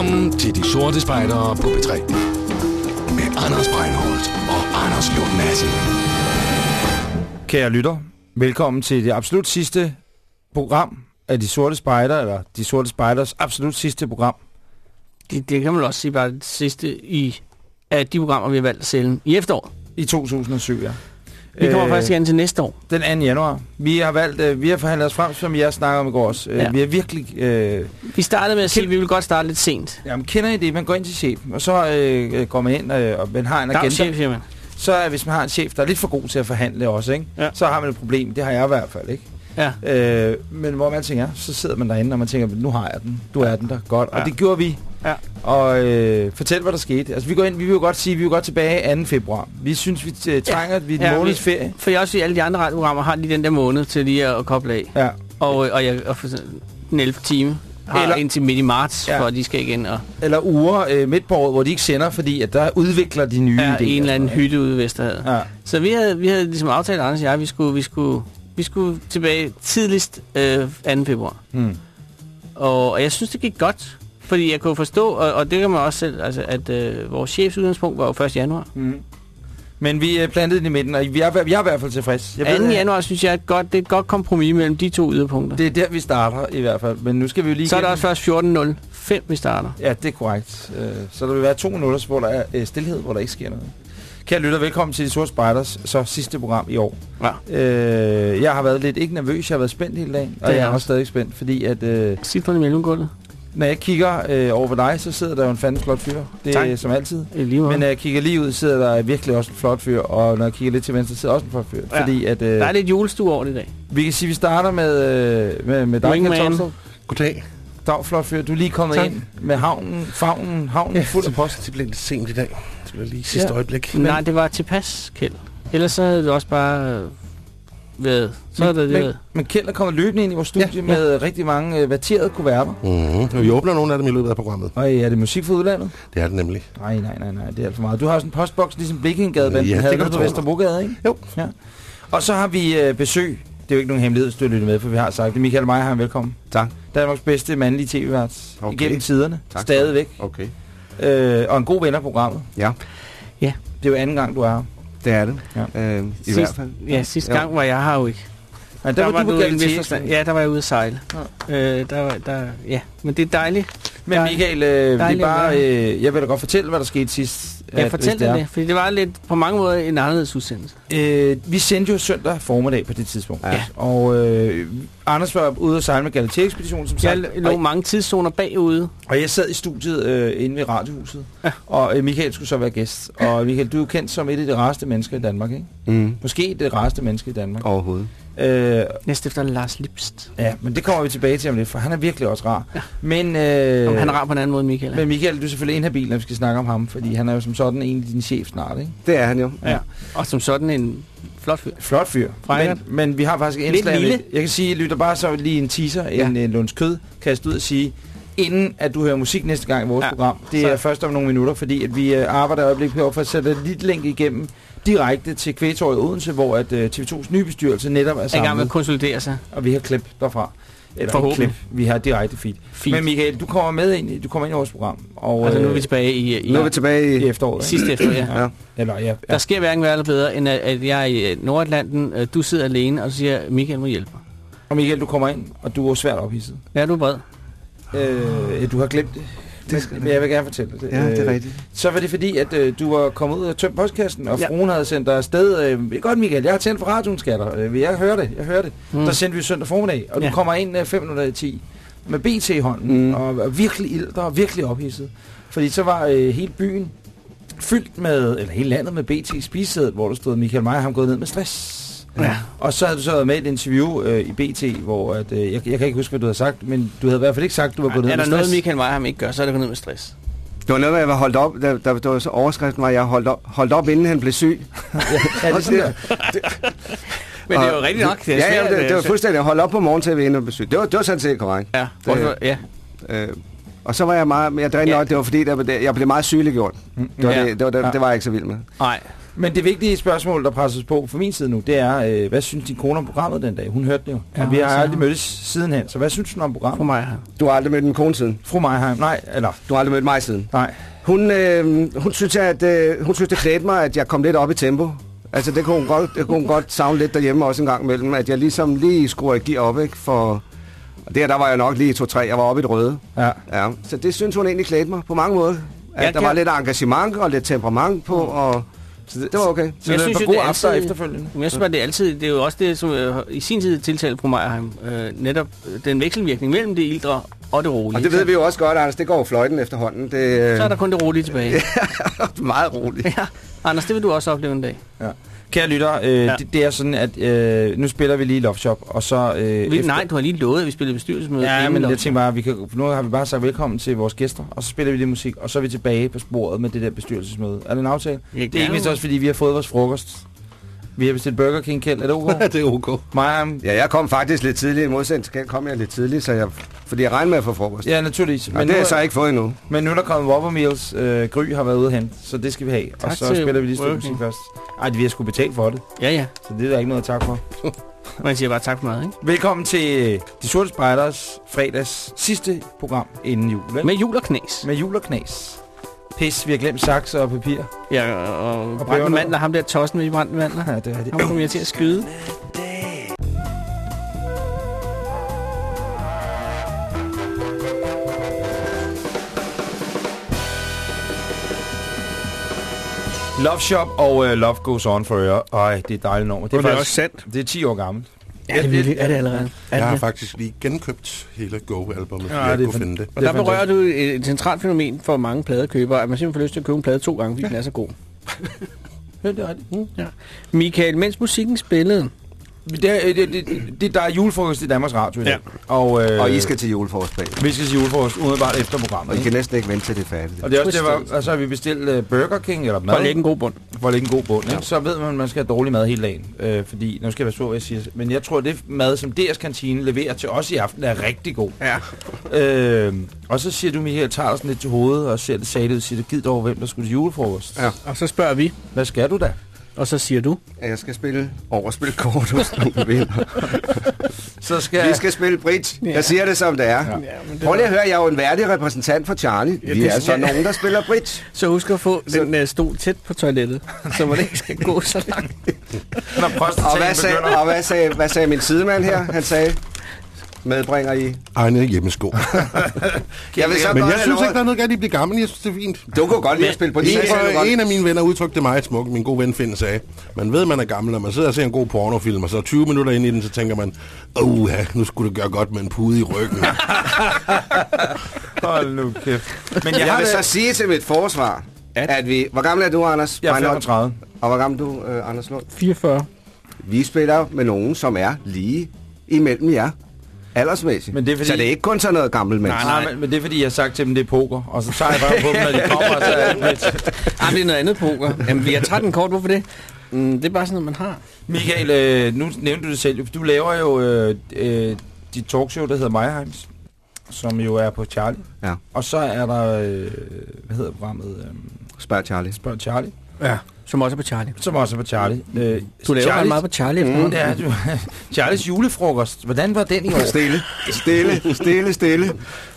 Velkommen til De Sorte Spejdere på B3. Med Anders Breinholt og Anders Lund Madsen. Kære lytter, velkommen til det absolut sidste program af De Sorte Spejder, eller De Sorte Spejders absolut sidste program. Det, det kan man også sige bare det sidste i af de programmer, vi har valgt at sælge i efteråret. I 2007, ja. Vi kommer Øh, faktisk igen til næste år. Den 2. januar. Vi har valgt, øh, vi har forhandlet os frem, som jeg snakker om i går også. Øh, Ja. Vi har virkelig... Øh, Vi startede med at sige, at vi vil godt starte lidt sent. jamen, kender I det? Man går ind til chefen, og så øh, går man ind, øh, og man har en agenda. chef, siger man. Så er, hvis man har en chef, der er lidt for god til at forhandle også, ikke? Ja. så har man et problem. Det har jeg i hvert fald, ikke? Ja. Øh, men hvor man tænker, så sidder man derinde, og man tænker, nu har jeg den. Du er den der. Godt. Og Ja. det gjorde vi. Ja. Og øh, fortæl, hvad der skete. Altså, vi går ind, vi vil jo godt sige, vi vil godt tilbage 2. februar. Vi synes, vi øh, trænger, at vi er Ja, måneds ferie. For jeg også at alle de andre radioprogrammer har lige den der måned til lige at, at koble af. Ja. Og, øh, og, jeg, og for, den 11. time har Eller- indtil midt i marts, Ja. ja. for de skal igen og Eller uger øh, midt på året, hvor de ikke sender, fordi at der udvikler de nye er idéer. en eller anden hytte ude i Vesterhavet. Ja. Så vi havde, vi havde ligesom aftalt, Anders og jeg, vi skulle, vi skulle, vi skulle tilbage tidligst øh, 2. februar. Hmm. Og, og jeg synes, det gik godt. Fordi jeg kunne forstå, og, og det kan man også selv, altså, at øh, vores chefs udgangspunkt var jo 1. januar. Mm. Men vi øh, plantede den i midten, og vi er, vi er i hvert fald tilfreds. Jeg 2. at januar synes jeg er et godt, det er et godt kompromis mellem de to yderpunkter. Det er der, vi starter i hvert fald. Men nu skal vi jo lige Så er igennem- også først 14.05, vi starter. Ja, det er korrekt. Øh, Så der vil være to minutter, hvor der er øh, stillhed, hvor der ikke sker noget. Kære lytter, velkommen til De Sorte Spejders, så sidste program i år. Ja. Øh, jeg har været lidt, ikke nervøs, jeg har været spændt hele dagen. Og jeg er jeg også stadig spændt, fordi at, øh, Citron i mellemgulvet. Når jeg kigger øh, over ved dig, så sidder der jo en fandens flot fyr. Det er som altid. Lige. Men når jeg kigger lige ud, sidder der virkelig også en flot fyr. Og når jeg kigger lidt til venstre, sidder også en flot fyr. Ja. Fordi at, øh, der er lidt julestue over det i dag. vi kan sige, at vi starter med, øh, med, med dig, Tolstrup. Goddag. Dag, flot fyr. Du er lige kommet Tak. ind med havnen, favnen, havnen ja, fuld af post. Det blev lidt sent i dag. Det blev lige sidste Ja. ja. øjeblik. Men, Nej, det var tilpas, Kjeld. Ellers så havde det også bare øh, været... Så havde det men, været... men Kjeld er kommet løbende ind i vores studie ja, Ja, med øh, rigtig mange øh, verterede kuverter. Mm-hmm. Vi åbner nogle af dem i løbet af programmet. Og er det musik fra udlandet? Det er det nemlig. Nej, nej, nej, nej, det er alt for meget. Du har også en postboks, ligesom Blikkingadebanden Ja, det havde kan nede du på. Vesterbrogade, ikke? Jo. Ja. Og så har vi øh, besøg. Det er jo ikke nogen hemmelighed, du lytter med, for vi har sagt det. Michael Meyer, velkommen. Tak. Danmarks bedste mandlige tv-vært Okay. igennem tiderne. Tak. Stadigvæk. Okay. Øh, og en god ven af programmet. Ja, Det er jo anden gang, du er her. Det er det. Ja. Øh, I Sidst- hvert fald. Ja, sidste Ja. gang var jeg her jo ikke. Men der, var, du på i en. Ja, der var jeg ude at sejle. Øh, der var, der, ja, men det er dejligt. Men. Michael, øh, Dejligt at bare, øh, jeg vil da godt fortælle, hvad der skete sidst. Jeg at- fortæl dig er. det, fordi det var lidt på mange måder en anderledes udsendelse. Øh, vi sendte jo søndag formiddag på det tidspunkt. Ja. Og øh, Anders var ude at sejle med Galatea-ekspeditionen, som Jeg sagt. lå Og, mange tidszoner bagude. og jeg sad i studiet øh, inde ved Radiohuset. Ja. Og øh, Michael skulle så være gæst. Og Michael, du er jo kendt som et af de rareste mennesker i Danmark, ikke? Mm. Måske det rareste menneske i Danmark. Overhovedet. Øh, Næste efter Lars Lipst. ja, men det kommer vi tilbage til om lidt, for han er virkelig også rar. Ja. Men, øh, Om han er rar på en anden måde, Michael. men Michael, du er selvfølgelig inhabil, når vi skal snakke om ham, fordi han er jo som sådan en af din chef snart, ikke? Det er han jo. Ja. Og som sådan en flot fyr. Flot fyr. Men, men vi har faktisk et Lidt indslag. Jeg kan sige, lytter bare så lige en teaser, ja. en, en lunds kød, kaste ud og sige, inden at du hører musik næste gang i vores ja. Program. Det Så- er først om nogle minutter, fordi at vi øh, arbejder øjeblik på for at sætte et lille link igennem direkte til Kvægtorvet i Odense, hvor at øh, TV2's nye bestyrelse netop er Er i gang med samlet, at konsolidere sig. og vi har klip derfra. Eller Forhåbentlig. klip, vi har direkte feed. Fint. Men Michael, du kommer med ind, i- du kommer ind i vores program. Og, altså nu er øh, vi tilbage i, i, Nu er vi tilbage i i... efteråret. sidste efter, ja. Ja. Eller, ja, ja. Der sker hverken værre eller bedre, end at, at jeg er i øh, Nordatlanten, øh, du sidder alene, og så siger, Michael må hjælpe mig. Og Michael, du kommer ind, og du er svært ophidset. Ja, du er bred. Øh, du har glemt det. Det men jeg vil gerne fortælle det. Ja, det er Øh, rigtigt. Så var det fordi, at øh, du var kommet ud og tømt postkassen, og Ja. fruen havde sendt dig afsted. Øh, godt, Michael, jeg har tændt for radioen, skatter. Øh, jeg hører det, jeg hører det. Mm. Der sendte vi søndag formiddag, og du Ja. kommer ind øh, fem minutter i 10 med BT i hånden, mm. Og, og virkelig ilter og virkelig ophidset. Fordi så var øh, hele byen fyldt med, eller hele landet med BT i spisesædet, hvor der stod, Michael Meyer har gået ned med stress. Ja. Og så havde du så været med i et interview øh, i BT, hvor at, øh, jeg, jeg kan ikke huske, hvad du havde sagt, men du havde i hvert fald ikke sagt, at du var gået ned Er med der noget, stress. Michael Meyer ham ikke gør, så er det gået ned med stress. Det var noget, at jeg var holdt op. Der, der, der var så overskriften var, at jeg holdt op, holdt op, inden han blev syg. ja, det er sådan der. Men det er jo rigtigt nok. Det er ja, svært, ja, det, det var øh, fuldstændig at holde op på morgen-tv, inden han blev syg. Det var, det var sådan set korrekt. Ja, hvorfor, ja. Øh, og så var jeg meget, jeg drænede Ja. ja. nok, det var fordi, der, var det, jeg blev meget sygeliggjort. Det var, Ja. ja. det, det, var, det, Ja. det var jeg ikke så vild med. Nej. Men det vigtige spørgsmål, der presses på fra min side nu, det er, øh, hvad synes din kone om programmet den dag? Hun hørte det jo. Ja, vi har aldrig mødtes sidenhen. Så hvad synes hun om programmet? mig her. Du har aldrig mødt min kone siden. Fru Meiheim. Nej, eller Du har aldrig mødt mig siden. nej. Hun, øh, hun, synes, at, øh, hun synes, det klædte mig, at jeg kom lidt op i tempo. Altså, det kunne hun godt, det kunne hun godt savne lidt derhjemme også en gang imellem, at jeg ligesom lige skruer et gear op, ikke? For der, der var jeg nok lige i 2-3, jeg var oppe i det røde. Ja. Ja, så det synes hun egentlig klædte mig på mange måder. At Jeg der kan- var lidt engagement og lidt temperament på, og så det, det var okay. Så Jeg det synes var jo, god det er aften altid- efterfølgende. Men jeg synes bare, det er altid, det er jo også det, som øh, i sin tid tiltalte på Meierheim, øh, netop øh, den vekselvirkning mellem det ildre og det rolige. Og det ved vi jo også godt, Anders, det går jo fløjten efterhånden. Det øh, Så er der kun det rolige tilbage. er meget roligt. ja. Anders, det vil du også opleve en dag. Ja. Kære lytter, øh, Ja. det, det er sådan, at øh, nu spiller vi lige Love Shop, og så... Øh, Vi, nej, du har lige lovet, at vi spiller bestyrelsesmøde. Ja, men jeg tænker bare, at vi kan, nu har vi bare sagt velkommen til vores gæster, og så spiller vi lidt musik, og så er vi tilbage på sporet med det der bestyrelsesmøde. Er det en aftale? Ja, det er ikke mindst også, fordi vi har fået vores frokost. Vi har bestilt Burger King, Kjeld. Er det okay? det er ok. Mig, Ja, jeg kom faktisk lidt tidligt. I modsætning til kom jeg lidt tidligt, så jeg, fordi jeg regnede med at få frokost. Ja, naturligvis. Men det nu, har jeg så ikke fået endnu. men nu er der kommet Whopper Meals. Øh, Gry har været ude hen, så det skal vi have. Tak og så spiller vi lige stykke musik først. Ej, vi har sgu betalt for det, Ja, ja. så det er der ikke noget at takke for. Man siger bare tak for meget, ikke? Velkommen til De Sorte Spejders fredags sidste program inden jul. Vel? Med jul og knæs. med jul og knas. Pis, vi har glemt sakser og papir. Ja, og, og brændte mandler, ham der tossen med de brændte mandler. Ja, det er det. Ham kommer jeg til at skyde. Love Shop og uh, Love Goes On Forever. Ej, det er et dejligt nummer. Det er, Det er faktisk, også sandt. det er 10 år gammelt. Ja, det er virkelig. Er det allerede? Er Jeg har det? faktisk lige genkøbt hele Go-albummet, fordi Ja, jeg det er kunne finde det. Og Det er der berører du et, centralt fænomen for mange pladekøbere, at man simpelthen får lyst til at købe en plade to gange, fordi den er så god. Ja, det er rigtigt. Mm, ja. Michael, mens musikken spillede, Det, er, det, det, det, der er julefrokost i Danmarks Radio i dag. Ja. Og, øh, Og I skal til julefrokost bag. vi skal til julefrokost umiddelbart efter programmet. Og I kan næsten ikke vente til det er færdigt. Og det er også det, hvor, altså, har vi bestilt uh, Burger King eller mad. for at lægge en god bund. for at lægge en god bund. Ikke? Så ved man, at man skal have dårlig mad hele dagen. Øh, fordi, nu skal jeg være sur, hvad jeg siger. Men jeg tror, at det mad, som DS Kantine leverer til os i aften, er rigtig god. Ja. Øh, og så siger du, Michael, tager sådan lidt til hovedet og ser det sagde ud og siger, giv over, hvem der skulle til julefrokost. Ja. Og så spørger vi, Hvad skal du da? Og så siger du, at jeg skal spille overspil kort hos nogle venner. Så skal Vi skal spille bridge. Jeg siger det som det er. Ja, men det Prøv lige at høre, jeg er jo en værdig repræsentant for Charlie. Ja, Vi det er skal- så nogen, der spiller bridge. så husk at få Så- den uh, stol tæt på toilettet, så man ikke skal gå så langt. når Og hvad sagde, og hvad sagde, hvad sagde min sidemand her? Han sagde, medbringer I. Egne hjemmesko. Jeg vil så Men jeg synes ikke, der er noget galt i at blive gammel. Jeg synes, det er fint. Du kunne godt lide at spille på En, de sagde, en af mine venner udtrykte det meget smukt. Min gode ven Finn sagde, man ved, man er gammel, når man sidder og ser en god pornofilm, og så 20 minutter ind i den, så tænker man, åh, nu skulle det gøre godt med en pude i ryggen. Hold nu kæft. Men jeg, Jeg har vil det, så sige til mit forsvar, At- at vi... Hvor gammel er du, Anders? jeg er Breinholt? 35. Og hvor gammel er du, øh, Anders Lund? 44. Vi spiller med nogen, som er lige imellem jer. Aldersmæssigt. Men det er fordi- Så det er ikke kun sådan noget gammelt menneske. Nej, nej, men, men det er fordi, jeg har sagt til dem, det er poker. Og så tager jeg bare på dem, når de kommer, og så er det lidt. Ah, det er noget andet poker. Jamen, vi har 13 kort. Hvorfor det? Mm, det er bare sådan noget, man har. Michael, øh, nu nævnte du det selv. Du laver jo øh, øh, dit talkshow, der hedder Meyheims, som jo er på Charlie. Ja. Og så er der, øh, hvad hedder programmet? Øh, Spørg Charlie. Spørg Charlie, Ja. Som også er på Charlie. som også er på Charlie. Øh, Du laver Charlies- Charlie's... meget på Charlie Mm, er du. Charlies julefrokost. Hvordan var den i år? Stille, stille, stille, stille.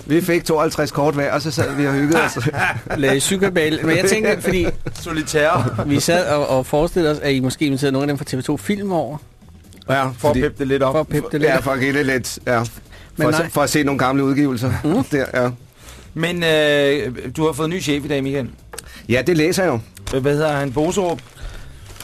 Vi fik 52 kort hver, og så sad vi og hyggede os. Lagde psykobal. Men jeg tænker, fordi Solitær. vi sad og, og forestillede os, at I måske inviterede nogle af dem fra TV2 Film over. Ja, For at peppe det lidt op. For at peppe det lidt. Ja, for at det lidt. Ja. Men For, nej. at, for at se nogle gamle udgivelser. Mm. Der, ja. Men øh, du har fået en ny chef i dag, Michael. ja, det læser jeg jo. Øh, Hvad hedder han? Boserup?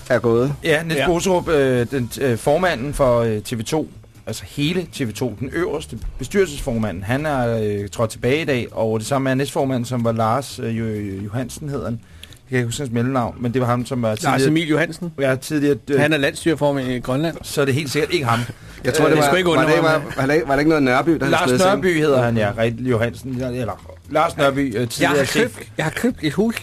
Er gået. Ja, Niels Ja. Boserup, øh, den, øh, formanden for øh, TV2, altså hele TV2, den øverste bestyrelsesformand, han er øh, trådt tilbage i dag, og det samme er næstformanden, som var Lars øh, Jo- Johansen, hedder han. Jeg kan ikke huske hans mellemnavn, men det var ham, som var Lars tidligere... Emil Johansen. Ja, tidligere øh, Han er landstyrformand i Grønland. så er det helt sikkert ikke ham. Jeg tror, Øh, det det var, ikke var, det, var, var, det, var det ikke noget Nørby, der Lars sig? Nørby hedder han, ja. Rigtig Johansen. Eller Lars Nørby, øh, Jeg har, tidligere chef. købt, jeg har købt et hus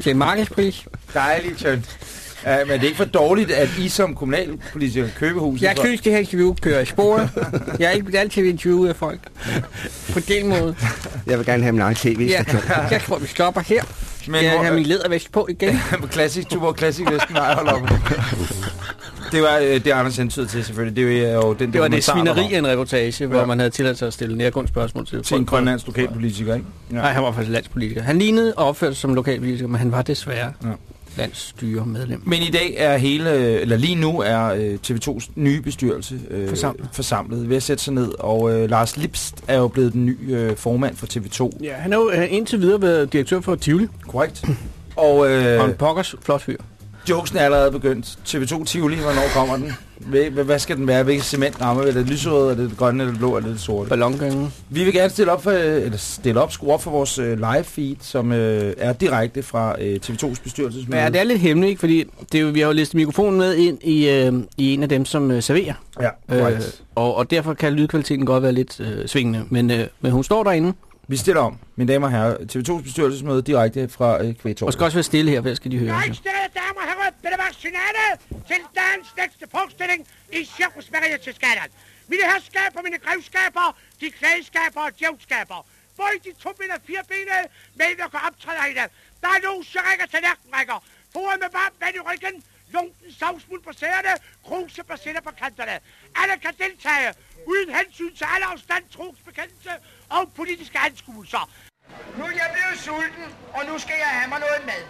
til markedspris. Dejligt tønt. Ja, men det er ikke for dårligt, at I som kommunalpolitiker køber huset. Jeg for- synes, det her interview kører i sporet. Jeg er ikke altid interviewet af folk. På den måde. Jeg vil gerne have min egen tv Ja, jeg tror, vi stopper her. Men jeg hvor- har min lædervæsk på igen. Classic Tuborg Classic Vesten, nej, hold op. Det var øh, det, Anders hentydede til, selvfølgelig. Det var jo den Det var det svineri af en reportage, hvor Ja. man havde tilladt sig at stille nærgående spørgsmål til. Til en folk. grønlandsk lokalpolitiker, ikke? Ja. Nej, han var faktisk landspolitiker. Han lignede og opførte sig som lokalpolitiker, men han var desværre Ja. landsstyremedlem. Men i dag er hele, eller lige nu er øh, TV2's nye bestyrelse øh, Forsamlet. forsamlet ved at sætte sig ned, og øh, Lars Lipst er jo blevet den nye øh, formand for TV2. Ja, han har jo øh, indtil videre været direktør for Tivoli, Korrekt. Og øh, og en pokkers flot fyr. Jokesen er allerede begyndt. TV2 Tivoli, hvornår kommer den? Hvad, skal den være? Hvilket cementramme? Er det lyserød, er det grønne, er det blå, er det sorte? Ballongangen. Vi vil gerne stille op, for, eller stille op, skrue op for vores øh, live feed, som øh, er direkte fra øh, TV2's bestyrelsesmøde. Ja, det er lidt hemmeligt, ikke? fordi det er jo, vi har jo listet mikrofonen med ind i, øh, i en af dem, som øh, serverer. Ja, Øh, korrekt. og, og derfor kan lydkvaliteten godt være lidt øh, svingende. Men, øh, men hun står derinde, Vi stiller om, mine damer og herrer. TV2's bestyrelsesmøde direkte fra øh, Kvægtorvet. og skal også være stille her, for ellers skal de høre. jo. Højstede damer og herrer, det var signalet til dagens næste forestilling i Cirkus Mariatseskalaen. Mine herskaber, mine grevskaber, de klædeskaber og djævskaber. Hvor I de to ben og fire benede medvirker optræder i det. Der er logerækker til nærkenrækker. Forret med varmt vand i ryggen. Lunken savsmuld på sæderne. Kruse persiller på kanterne. Alle kan deltage. Uden hensyn til alle afstand, trosbekendelse og politiske anskuelser. Nu er jeg blevet sulten, og nu skal jeg have mig noget mad.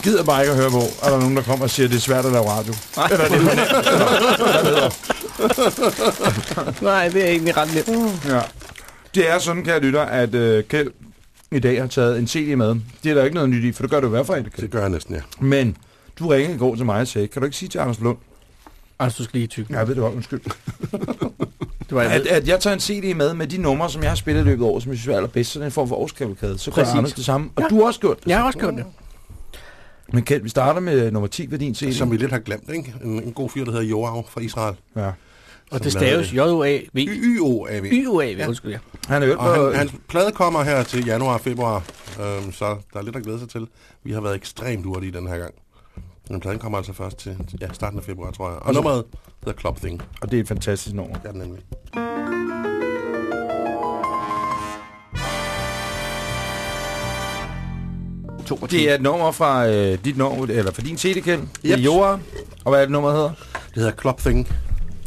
Jeg gider bare ikke at høre på, er der nogen, der kommer og siger, at det er svært at lave radio. Eller det er Nej, det er egentlig ret nemt. Ja. Det er sådan, kære lytter, at øh, Kjeld i dag har taget en CD med. Det er der ikke noget nyt i, for det gør du i hvert fald ikke. Det gør jeg næsten, ja. Men du ringede i går til mig og sagde, kan du ikke sige til Anders Lund, Altså, du skal lige tykke. ja, jeg ved det godt, undskyld, Det var, jeg at, at jeg tager en CD med med de numre, som jeg har spillet i løbet af året, som jeg synes er allerbedst, sådan en form for årskavalkade. Så gør. Anders det samme, og du har også gjort det. Jeg har også gjort det. Men Kjeld, vi starter med nummer 10 ved din CD. Som vi lidt har glemt, ikke? En, en god fyr, der hedder Joav fra Israel. Ja. Og det staves J-O-A-V. Y-O-A-V. Y-O-A-V, undskyld, ja. Han er jo og han, hans plade kommer her til januar og februar, øhm, så der er lidt at glæde sig til. Vi har været ekstremt hurtige den her gang. Men pladen kommer altså først til ja, starten af februar, tror jeg. Og nummeret hedder Club Thing. Og det er et fantastisk nummer. Ja, nemlig. 22. Det er et nummer fra øh, dit nummer, eller fra din CD, Kjeld. Yep. Det er Jora. Og hvad er det nummer hedder? Det hedder Club Thing.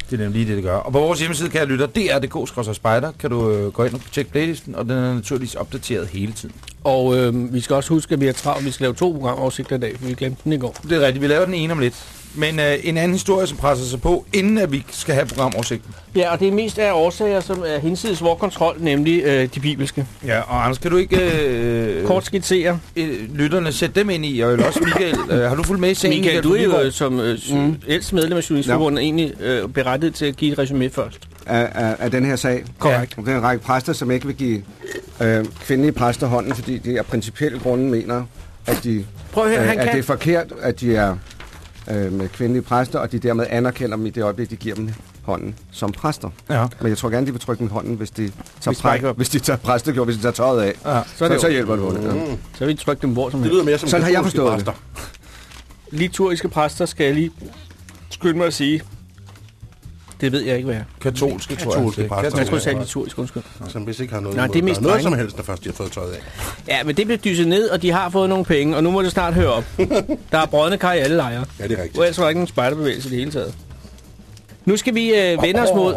Det er nemlig lige det, det gør. Og på vores hjemmeside, kan jeg lytte, dr.dk spider kan du øh, gå ind og tjekke playlisten, og den er naturligvis opdateret hele tiden. Og øh, vi skal også huske, at vi er travlt. Vi skal lave to programoversigter i dag, for vi glemte den i går. Det er rigtigt. Vi laver den ene om lidt. Men øh, en anden historie, som presser sig på, inden at vi skal have programoversigten. Ja, og det er mest af årsager, som er hinsides vor kontrol, nemlig øh, de bibelske. Ja, og Anders, kan du ikke øh, Kort skitsere. øh, lytterne sætte dem ind i, og også Michael, øh, har du fulgt med i sagen? Michael, du fra er jo øh, som øh, mm. ældst medlem af Journalistforbundet ja. egentlig øh, berettet til at give et resume først. af, af, af den her sag. Korrekt. Der er en række præster, som ikke vil give øh, kvindelige præster hånden, fordi de af principielle grunde mener, at, de, Prøv at høre, øh, han at kan... det er forkert, at de er øh, med kvindelige præster, og de dermed anerkender dem i det øjeblik, de giver dem hånden som præster. Ja. Men jeg tror gerne, de vil trykke i hånden, hvis de tager, de præ- hvis de tager præstegjort, hvis de tager tøjet af. Ja. Så, det så, jo- hjælper det. Mm. Ja. Så vil vi trykke dem hvor som Det helst. lyder mere som Sådan har jeg forstået det. præster. Liturgiske præster skal jeg lige skynde mig at sige. Det ved jeg ikke, hvad er. Katolske, tror jeg. Katolske er. Jeg tror, Katolske. det er liturgisk, undskyld. Som hvis ikke har noget, Nej, det er mest der noget som helst, når først de har fået tøjet af. Ja, men det blev dyset ned, og de har fået nogle penge, og nu må det snart høre op. Der er brødende kar i alle lejre. Ja, det er rigtigt. Og ellers var der ikke nogen spejderbevægelse i det hele taget. Nu skal vi øh, vende os mod...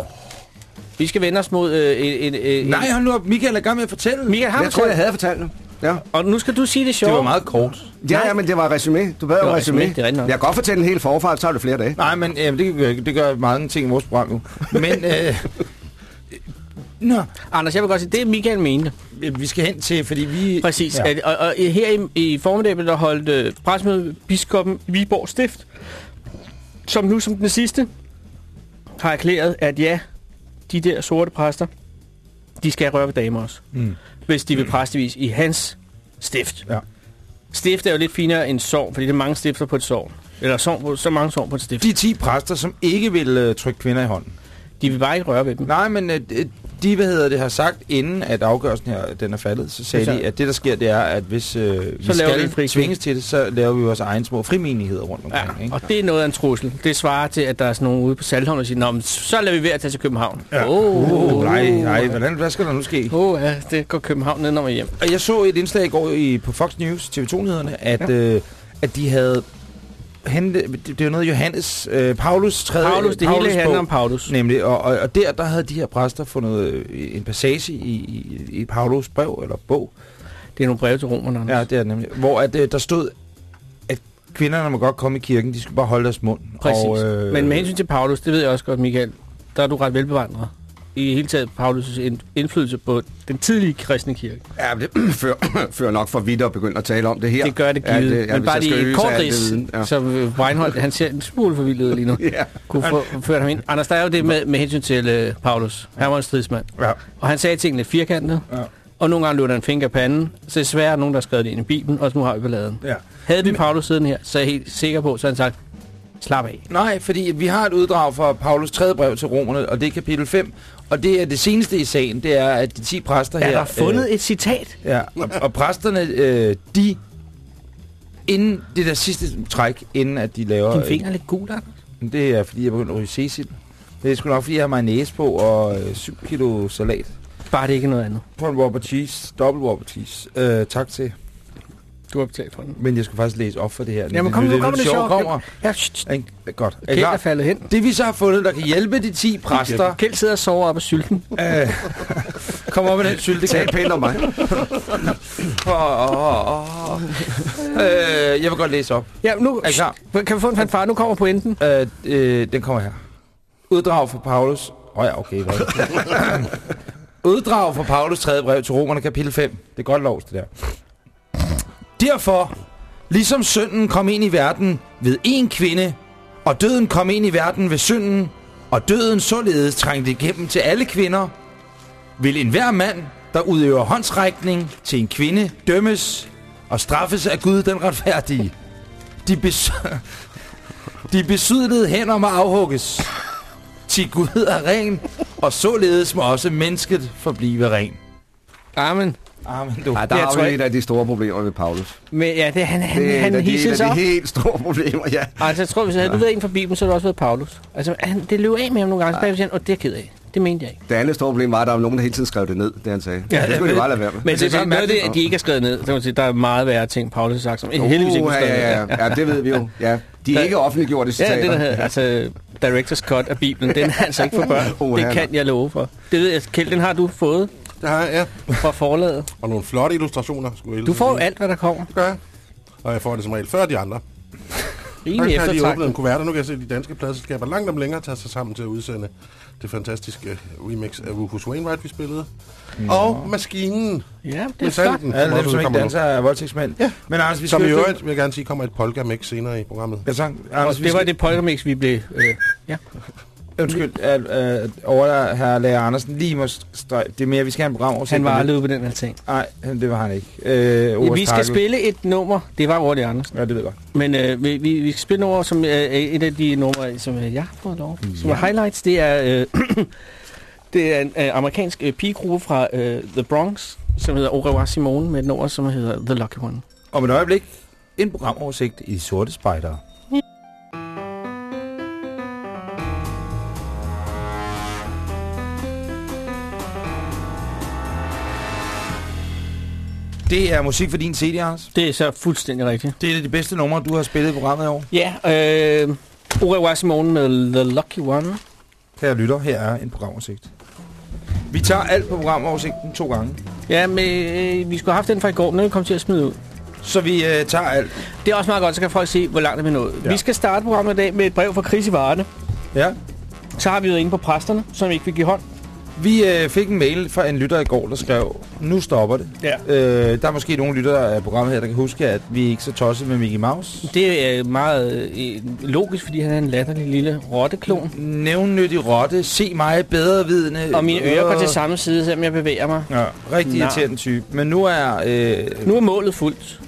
Vi skal vende os mod øh, en... en, en Nej, hold nu op. Michael er gang med at fortælle. Michael har Jeg tror, jeg havde fortalt det. Ja. Og nu skal du sige det sjovt. Det var meget kort. Ja, ja, men det var resume. Du bad om var resume. resume, det er. Jeg kan godt fortælle en helt forfra, så tager det flere dage. Nej, men øh, det, gør, det gør mange ting i vores program nu. Men, øh, nå, Anders, jeg vil godt sige, det er Michael mente. øh, vi skal hen til, fordi vi... Præcis. Ja. Ja. Og, og her i, i formiddag blev der holdt øh, presmøde med biskoppen Viborg Stift, som nu som den sidste har erklæret, at ja, de der sorte præster, de skal røre ved damer også. Mm. Hvis de vil præstevis i hans stift. Ja. Stift er jo lidt finere end sovn, fordi det er mange stifter på et sovn. Eller sovn på, så mange sovn på et stift. De, De 10 præster, som ikke vil øh, trykke kvinder i hånden. de vil bare ikke røre ved dem. Nej, men øh, de, hvad hedder det, har sagt, inden at afgørelsen her, den er faldet, så sagde de, at det, der sker, det er, at hvis øh, vi vi skal frikirke. tvinges til det, så laver vi vores egen små frimenigheder rundt omkring. Ja, ikke? og det er noget af en trussel. Det svarer til, at der er sådan nogen ude på Saltholm, der siger, Nå, så lader vi være at tage til København. Ja. Åh, Uh, nej, nej, hvordan, hvad skal der nu ske? Åh, oh, ja, det går København ned og hjem. Og jeg så et indslag i går i, på Fox News, TV2-nyhederne, at, ja. øh, at de havde hentet, det, var noget Johannes, øh, Paulus tredje, Paulus, det hele handler om Paulus. Nemlig, og, og, og der, der havde de her præster fundet øh, en passage i, i, i Paulus brev, eller bog, Det er nogle breve til romerne, Anders. ja, det er det nemlig, hvor at, øh, der stod, at kvinderne må godt komme i kirken, de skulle bare holde deres mund. Præcis. Og, øh, Men med hensyn til Paulus, det ved jeg også godt, Michael, der er du ret velbevandret. I hele taget Paulus' ind- indflydelse på den tidlige kristne kirke. Ja, men det fører, fører nok for vidt at begynde at tale om det her. Det gør det Ja, givet. det- Ja, ja, men bare lige et kort det viden, ja. så øh, Reinhold, han ser en smule forvildet lige nu. Ja. Kunne få, føre ham ind. Anders, der er jo det med, med hensyn til uh, Paulus. Han var en stridsmand. Ja. Og han sagde tingene firkantet. Ja. Og nogle gange løb der en finger panden. Så desværre er der nogen, der har skrevet det ind i Bibelen, og nu har vi balladen. Ja. Havde vi Paulus siden her, så er jeg helt sikker på, så han sagt, slap af. Nej, fordi vi har et uddrag fra Paulus tredje brev til romerne, og det er kapitel 5. Og det er det seneste i sagen, det er, at de 10 præster her... Er der fundet et citat? Ja, og, og præsterne, øh, de... Inden det der sidste træk, inden at de laver... Din finger er lidt gul, Anders. Øh, det er, fordi jeg begyndte at ryge Cecil. Det er sgu nok, fordi jeg har mayonnaise på og øh, 7 kilo salat. Bare det ikke noget andet. På en Whopper Cheese. Dobbelt Whopper Cheese. Øh, tak til. Du har betalt for den. Men jeg skal faktisk læse op for det her. Jamen kom nu, kom nu, det sjov sjovt. kommer. Ja, shh, shh. Godt. Er Kjeld er faldet hen. Det vi så har fundet, der kan hjælpe de 10 præster, Kjeld sidder og sover op af sylten. øh, kom op med den syltekage. Tal pænt om mig. Åh, åh, åh. Øh, jeg vil godt læse op. Ja, nu Er klar? kan vi få en fanfare. Nu kommer pointen. Øh, øh, den kommer her. Uddrag fra Paulus. Åh oh ja, okay. Uddrag fra Paulus 3. brev til Romerne kapitel 5. Det er godt lovs, det der. Derfor, ligesom synden kom ind i verden ved en kvinde, og døden kom ind i verden ved synden, og døden således trængte igennem til alle kvinder, vil enhver mand, der udøver håndsrækning til en kvinde, dømmes og straffes af Gud den retfærdige. De, bes de besydlede hænder må afhugges. Til Gud er ren, og således må også mennesket forblive ren. Amen. Amen, du. Ja, der Det er har vi jeg- et af de store problemer ved Paulus. Men ja, det, han, han, Det er han et af de, et hisses af op. de helt store problemer, ja. Altså, jeg tror, hvis havde du ved en fra Bibelen, så har det også været Paulus. Altså, han, det løb af med ham nogle gange, så siger han, og det er jeg ked af. Det mente jeg ikke. Det andet store problem var, at der var nogen, der hele tiden skrev det ned, det han sagde. Ja, det skulle de bare lade være med. Men det, det er det, så det, noget af det, mærkeligt. at de ikke har skrevet ned. Så kan man sige, der er meget værre ting, Paulus har sagt, som uh, heldigvis ikke Uh, er ja, skrevet ja, ned. ja, ja, det ved vi jo. Ja. De er Der- ikke offentliggjorte Ja, citater. det der hedder, altså, Director's Cut af Bibelen, den er altså ikke for børn. Uha, Det kan jeg love for. Det ved jeg, Kjeld, den har du fået Det har jeg, ja. fra forlaget. Og nogle flotte illustrationer, skulle jeg Du får jo sige. alt, hvad der kommer. Det gør jeg. Og jeg får det som regel før de andre. Rimelig Først har de åbnet en eftertragtet. kuvert, og nu kan jeg se, at de danske pladselskaber langt om længere tager sig sammen til at udsende det fantastiske remix af Rufus Wainwright, vi spillede. Mm. Og Maskinen Ja, det med er flot. Sanden, Alle dem, som ikke nu. danser, er voldtægtsmænd. Ja. Men Anders, vi Som skal i jo øvrigt, vil jeg gerne sige, kommer et polka-mix senere i programmet. Ja. Og Anders, vi det var skal, det polkamix, vi blev... Øh, ja. Undskyld, at, at over her Lærer Andersen lige må streg, Det er mere, vi skal have en program Han var aldrig ude på den altan. Nej, det var han ikke. Øh, Ove Vi skal spille et nummer. Det var Orle Andersen. Ja, det ved jeg godt. Men øh, vi, vi, vi skal spille nummer, som øh, et af de numre, som øh, jeg har fået lov. Som er highlights. Det er, øh, det er en øh, amerikansk øh, pigegruppe fra øh, The Bronx, som hedder Au revoir Simone, med et nummer, som hedder The Lucky One. Om et øjeblik, en programoversigt i Sorte Spejdere. Det er musik for din CD, Anders. Det er så fuldstændig rigtigt. Det er et af de bedste numre, du har spillet i programmet i år. Ja, øh, Ure Simone med The Lucky One. Kære lytter, her er en programoversigt. Vi tager alt på programoversigten to gange. Ja, men øh, vi skulle have haft den fra i går, men den kom til at smide ud. Så vi øh, tager alt. Det er også meget godt, så kan folk se, hvor langt er vi nået. Ja. Vi skal starte programmet i dag med et brev fra Chris i Varde. Ja. Så har vi været inde på præsterne, som ikke vil give hånd. Vi øh, fik en mail fra en lytter i går, der skrev, nu stopper det. Ja. Øh, der er måske nogle lyttere af programmet her, der kan huske, at vi er ikke så tosset med Mickey Mouse. Det er meget øh, logisk, fordi han er en latterlig lille rotteklon. Nævnnyttig rotte, se mig bedre vidne. Og mine ører går til samme side, selvom jeg bevæger mig. Ja, rigtig Nå. irriterende type. Men nu er øh, Nu er målet fuldt.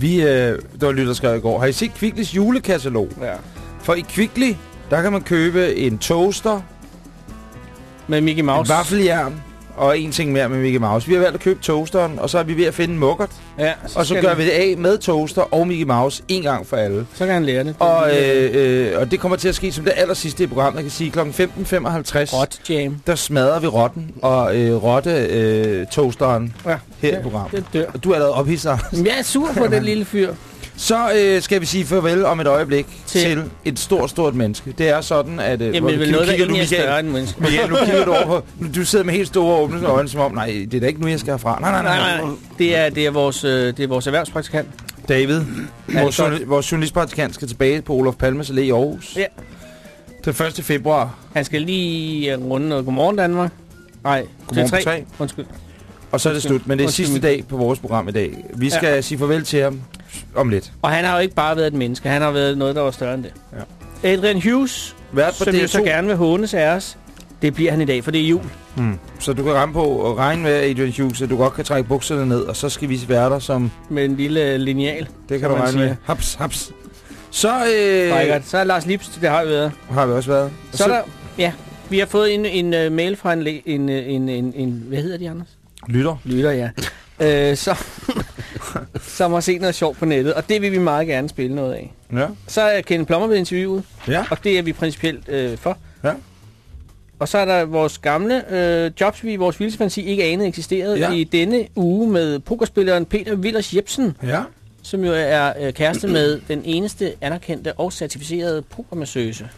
vi, øh, der var lytter, der skrev i går, har I set Kvicklis julekatalog? Ja. For i Kvickly, der kan man købe en toaster, Med Mickey Mouse. vaffeljern og en ting mere med Mickey Mouse. Vi har valgt at købe toasteren, og så er vi ved at finde en mukkert. Ja, Og så gør han- vi det af med toaster og Mickey Mouse en gang for alle. Så kan han lære det. Og, øh, øh, og det kommer til at ske som det aller sidste i programmet. Jeg kan sige, kl. 15.55, Rot jam. der smadrer vi rotten og øh, rotte øh, toasteren Ja. her i programmet. Det dør. Og du er allerede ophidset. Jeg er sur på den lille fyr. Så øh, skal vi sige farvel om et øjeblik til, Til- til et stort, stort menneske. Det er sådan, at... Øh, Jamen, vel nu noget, der egentlig er større end mennesker. Michael, nu kigger du over på... Du sidder med helt store åbne øjne, som om, nej, det er da ikke nu, jeg skal herfra. Nej, nej, nej. Nej, nej, det er, det er, vores, øh, det er vores erhvervspraktikant. David, vores, journal- vores journalistpraktikant, skal tilbage på Olof Palmes Allé i Aarhus. Ja. Den 1. februar. Han skal lige øh, runde noget Godmorgen Danmark. Nej, Godmorgen på tre. Undskyld. Og så er det slut. Men det er Undskyld, sidste dag på vores program i dag. Vi skal ja. sige farvel til ham om lidt. Og han har jo ikke bare været et menneske, han har været noget, der var større end det. Ja. Adrian Hughes, Vært på som jo så DR2. gerne vil hånes af os, det bliver han i dag, for det er jul. Hmm. Så du kan ramme på og regne med, Adrian Hughes, at du godt kan trække bukserne ned, og så skal vi være der som... Med en lille lineal. Det kan du regne med. siger. Haps, haps. Så øh, Øh. Så er Lars Lips, det har vi været. har vi også været. Så, er der, ja, vi har fået en, en uh, mail fra en, en, øh, en, en, en, hvad hedder de, Anders? lytter. Lytter, ja. øh, så, som har set noget sjovt på nettet, og det vil vi meget gerne spille noget af. Ja. Så er Ken Plummer ved interviewet, Ja. og det er vi principielt øh, for. Ja. Og så er der vores gamle øh, jobs, vi i vores vildeste fantasi ikke anede eksisterede Ja. i denne uge med pokerspilleren Peter Willers Jebsen, Ja. som jo er øh, kæreste med den eneste anerkendte og certificerede pokermassøse.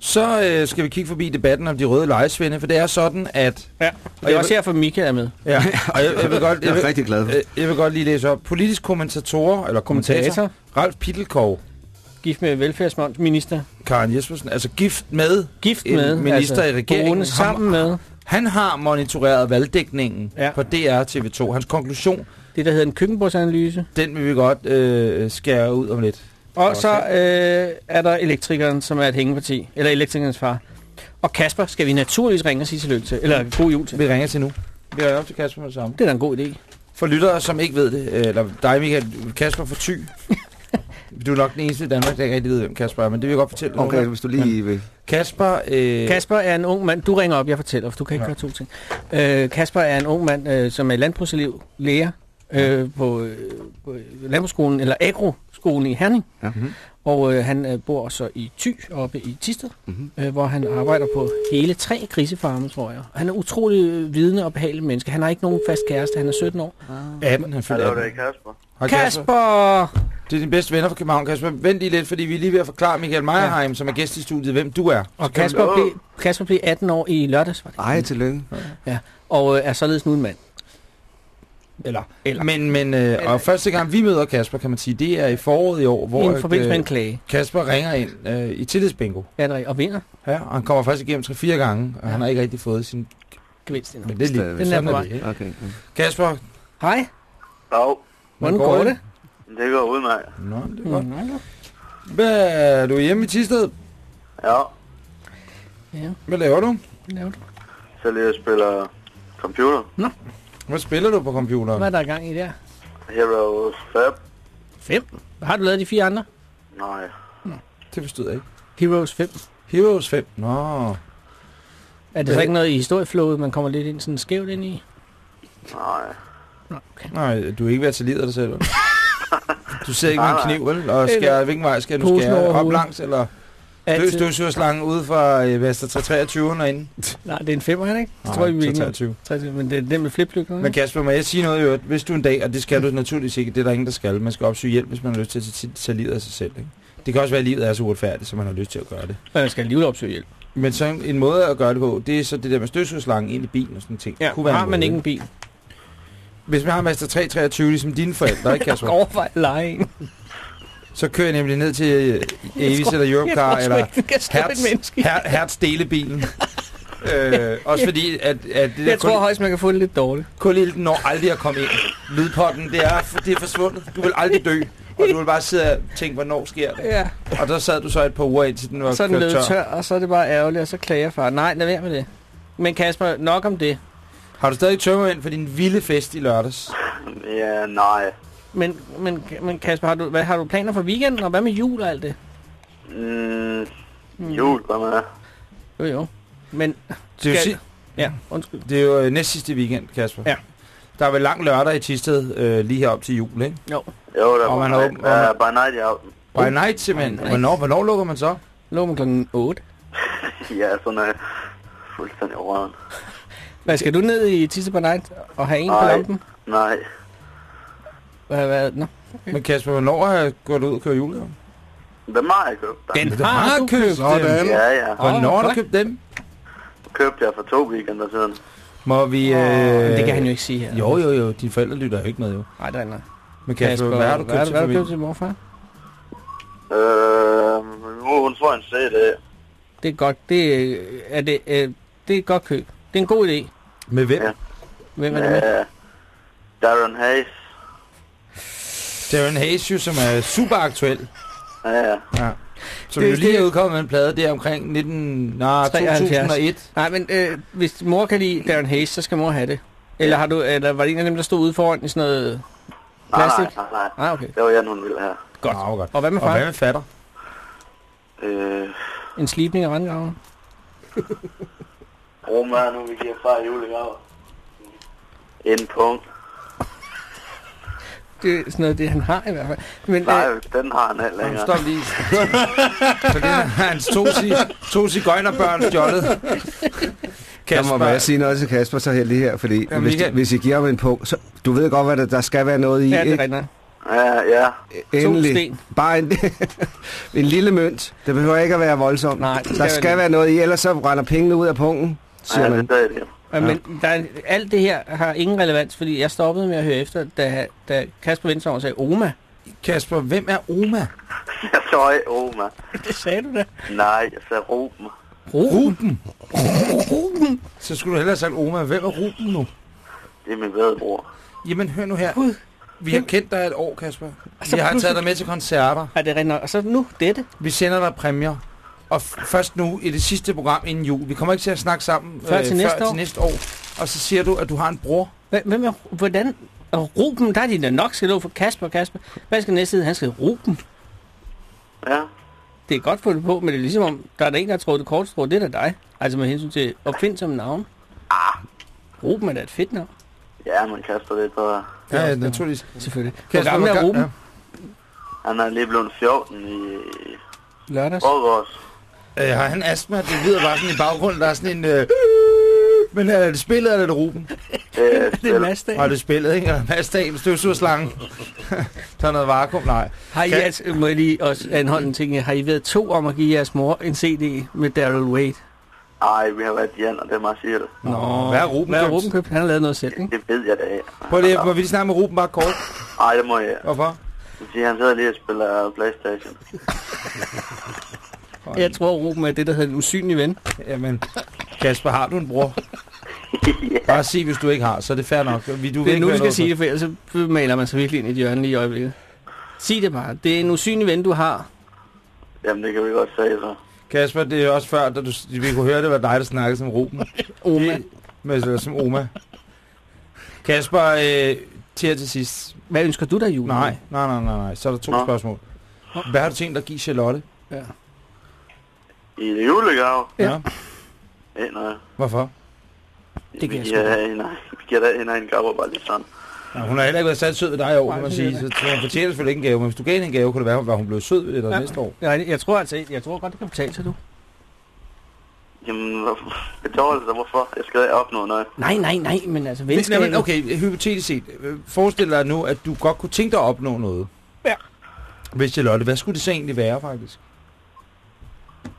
Så øh, skal vi kigge forbi debatten om de røde lejesvende, for det er sådan, at... Ja. Og jeg er også her, for Mika er med. Ja, og jeg, jeg, vil godt, Jeg jeg, er rigtig glad for. øh, jeg vil godt lige læse op. Politisk kommentator, eller kommentator, Kommentator, Ralf Pittelkov, gift med velfærdsminister. Karen Jespersen, altså gift med Gift med. minister i regeringen. sammen med Han har monitoreret valgdækningen ja. på DR TV2. Hans konklusion, det, der hedder en køkkenbordsanalyse. den vil vi godt øh, skære ud om lidt. Og så øh, er der elektrikeren, som er et hængeparti. Eller elektrikernes far. Og Kasper skal vi naturligvis ringe og sige tillykke til. Eller god jul til. Vi ringer til nu. Vi ringer op til Kasper med det samme. Det er da en god idé. For lyttere, som ikke ved det, øh, eller dig, Michael, Kasper for Thy. du er nok den eneste i Danmark, der ikke rigtig ved, hvem Kasper er, men det vil jeg godt fortælle dig Okay, hvis du lige vil... Kasper, øh, Kasper er en ung mand. Du ringer op, jeg fortæller, for du kan ikke Ja. gøre to ting. Øh, Kasper er en ung mand, øh, som er landbrugselev, lærer øh, på, øh, på landbrugsskolen, eller agroskolen i Herning. Ja. Mhm. Og øh, han øh, bor så i Thy, oppe i Tisted, Mhm. øh, hvor han arbejder på hele tre grisefarme, tror jeg. Han er utrolig øh, vidende og behagelig menneske. Han har ikke nogen fast kæreste. Han er 17 år. 18, han fylder Hallo, 18. det er Kasper. Hej, Kasper! Det er din bedste venner fra København, Kasper. Vent lige lidt, fordi vi er lige ved at forklare Michael Meyerheim, ja. som er gæst i studiet, hvem du er. Og Kasper blev, Kasper blev 18 år i lørdags, var det? Ej, tillykke. Og øh, er således nu en mand. Eller. Eller. Men, men øh, og første gang vi møder Kasper, kan man sige, det er i foråret i år, I hvor en forbindelse med en at, klage. øh, Kasper ringer ind øh, i tillidsbingo. Ja, det er. Og vinder Ja, og han kommer faktisk igennem 3-4 gange, og Ja. han har ikke rigtig fået sin... gevinst endnu. Men det er lige. Den sådan er det, ikke? Okay. Kasper, Hej, Dag, hvordan går det? det går ud med. Nå, det er godt. Mm. Hvad, er du hjemme i Tisted? Ja, Ja, Hvad laver du? hvad laver du? så lige at spille computer. Hvad spiller du på computeren? Hvad er der i gang i der? Heroes 5. Fem. Har du lavet de fire andre? Nej, Det forstod jeg ikke. Heroes 5. Heroes 5. Nå. Er det så ikke noget i historieflowet, man kommer lidt ind sådan skævt ind i? nej. Nå, okay. Nej, du er ikke ved at tage livet af dig selv. Du sidder ikke med en Nej, nej. kniv, vel? Og skærer, hvilken vej skal du skære? Op langs, eller? Støv, støvsugerslangen ude fra øh, Vester 323 herinde. Nej, det er en femmer, er ikke? Det Nej, tror jeg, vi er enige om. 23. 23, Men det er den med fliplygter, Men? Kasper, må jeg sige noget i øvrigt? Hvis du en dag, og det skal du naturligvis ikke, det er der ingen, der skal. Man skal opsøge hjælp, hvis man har lyst til at tage- livet af sig selv. Ikke? Det kan også være, at livet er så uretfærdigt, så man har lyst til at gøre det. Og jeg skal alligevel opsøge hjælp. Men så en, måde at gøre det på, det er så det der med støvsugerslangen ind i bilen og sådan ting. Ja, Kunne være har man ikke en bil? Hvis man har Master 323, ligesom dine forældre, ikke Kasper? Overvej at lege en. Så kører jeg nemlig ned til øh, Avis eller Europcar, eller Hertz, her, Hertz delebilen. øh, også fordi, at, at det der Jeg tror højst, man kan få det lidt dårligt. kulilten når aldrig at komme ind. Lydpotten, det er, det er forsvundet. Du vil aldrig dø. Og du vil bare sidde og tænke, hvornår sker det? Ja, Og der sad du så et par uger indtil den var så er den tør. tør, og så er det bare ærgerligt, og så klager far. Nej, lad være med det. Men Kasper, nok om det. Har du stadig tømmermænd for din vilde fest i lørdags? Ja, nej. Men, men, men Kasper, har du, hvad, har du planer for weekenden, og hvad med jul og alt det? Mm, jul, hvad med? Jo, jo. Men, Det er, Skal- ja, undskyld. det er jo øh, næst sidste weekend, Kasper. Ja. Der er vel lang lørdag i Tisted øh, lige herop til jul, ikke? Jo, Jo, der Og var man har night, åben- man- ja, by night i aften. By night simpelthen. By night. Hvornår, hvornår lukker man så? lå man klokken 8. Ja, sådan er fuldstændig røden. Hvad, skal du ned i Tisse på Night og have en på lampen? Nej, Hvad, hvad, nå. Men Kasper, hvornår har jeg gået ud og kørt jul? dem har jeg købt. Den Du har du købt. Sådan. Ja, ja. Hvornår har du købt dem? Købte jeg for to weekender siden. Må vi... Øh... Det kan han jo ikke sige her. Jo, jo, jo. Dine forældre lytter jo ikke med, jo. Nej, det er nej. Men Kasper, hvad har du købt hvad, til hvad har du købt til morfar? Øh, nu hun får en CD. Det er godt. Det er, er det, øh, det er et godt køb. Det er en god idé. Med hvem? Ja. Hvem er det med? Med Darren Hayes. Darren Hayes, jo, som er super aktuel. Ja, ja. Ja. Som Det- jo lige er udkommet med en plade, det er omkring 19... Nej, 73. 2001. Nej, men øh, hvis mor kan lide Darren Hayes, så skal mor have det. Eller, har du, eller var det en af dem, der stod ude foran i sådan noget plastik? nej, nej, nej. Ah, okay. Det var jeg, hun ville have. Godt. Nå, godt. Og hvad med Og far? hvad med fatter? Øh, En slipning af vandgraven? Roma, nu vi giver far julegave. En punkt. Det er sådan noget, det han har i hvert fald. Men, Nej, øh, den har han heller længere. stop lige. For det er hans to, si to cigøjnerbørn stjålet. Der må jeg sige noget til Kasper så heldig her, fordi Jamen, hvis, Michael. hvis I giver ham en punkt, så du ved godt, hvad der, der skal være noget i. ja, det ikke? Ja, ja. Endelig. sten. Bare en, en lille mønt. Det behøver ikke at være voldsomt. Nej, det skal der være skal være noget i, ellers så render pengene ud af punkten, siger Ja, man. det er det. Ja. Men der er, alt det her har ingen relevans, fordi jeg stoppede med at høre efter, da, da Kasper Vindsov sagde Oma. Kasper, hvem er Oma? Jeg så ikke Roma. Det sagde du da. Nej, jeg sagde Ruben. Ruben. Ruben. Så skulle du hellere have sagt Oma. Hvem er Ruben nu? Det er min vedbror. Jamen, hør nu her. Gud. Vi har kendt dig et år, Kasper. Vi har taget dig med til koncerter. Er det rigtigt nok? Og så nu dette. Vi sender dig præmier. Og først nu i det sidste program inden jul. Vi kommer ikke til at snakke sammen Før til næste før år. til næste år. Og så siger du, at du har en bror. Hvem- er, hvordan? Og Ruben, der er de da nok skal lå for Kasper, Kasper. Hvad skal næste hedde? Han skal Ruben. Ja. Det er godt fundet på, men det er ligesom om, der er der en, der har trådt det korte strå. Det er da dig. Altså med hensyn til opfindsomme navn. Ah. Ruben er da et fedt navn. Ja, men Kasper, det er bedre. Ja, ja naturligvis. Selvfølgelig. Hvor gammel er Ruben? Ja. Han er lige blevet 14 i Lørdags. forgårs. Øh, har han astma? Det lyder bare sådan i baggrunden. Der er sådan en... Øh, men er det spillet, eller er det Ruben? Det er Det er Mads Har det spillet, ikke? Eller Mads Dahl, støvsugerslangen. Der er noget vakuum, nej. Har I, Kan- altså, må jeg lige også anholde en ting? Har I været to om at give jeres mor en CD med Daryl Wade? Ej, vi har været igen, og det er mig siger det. Nå. Hvad har Ruben Hvad købt? Ruben købt? Han har lavet noget selv, ikke? Det ved jeg da ikke. Prøv lige, må vi lige snakke med Ruben bare kort? Ej, det må jeg. Hvorfor? Fordi han sidder lige og spiller Playstation. Jeg tror, Ruben er det, der hedder en usynlig ven. Jamen, Kasper, har du en bror? ja. Bare sig, hvis du ikke har, så er det fair nok. Vi, du Det er ikke nu, du skal sige det, for ellers så maler man sig virkelig ind i et hjørne lige i øjeblikket. Sig det bare. Det er en usynlig ven, du har. Jamen, det kan vi godt sige så. Kasper, det er også før, da du, vi kunne høre, det var dig, der snakkede som Ruben. Oma. Med, som Oma. Kasper, øh, til til sidst. Hvad ønsker du dig, jul? Nej, nej, nej, nej, nej. Så er der to Nå. spørgsmål. Hvad har du tænkt dig at give Charlotte? Ja. I julegave? Ja. Ja, nej. Det Hvorfor? kan vi jeg giver sgu da en, vi giver da en, en gave bare lige sådan. Ja, hun har heller ikke været sat sød ved dig i år, kan man sige. Så så hun fortjener selvfølgelig ikke en gave. Men hvis du gav hende en gave, kunne det være, at hun blev sød ved det der Ja. næste år. Ja, jeg tror altså, jeg tror godt, det kan betale sig, du. Jamen, hvorfor? Betårelse, hvorfor? Jeg skal opnå noget. Nej, nej, nej, men altså Nej, venskabet... men okay, hypotetisk set. øh, Forestil dig nu, at du godt kunne tænke dig at opnå noget. Ja. Hvis Charlotte, hvad skulle det så egentlig være, faktisk?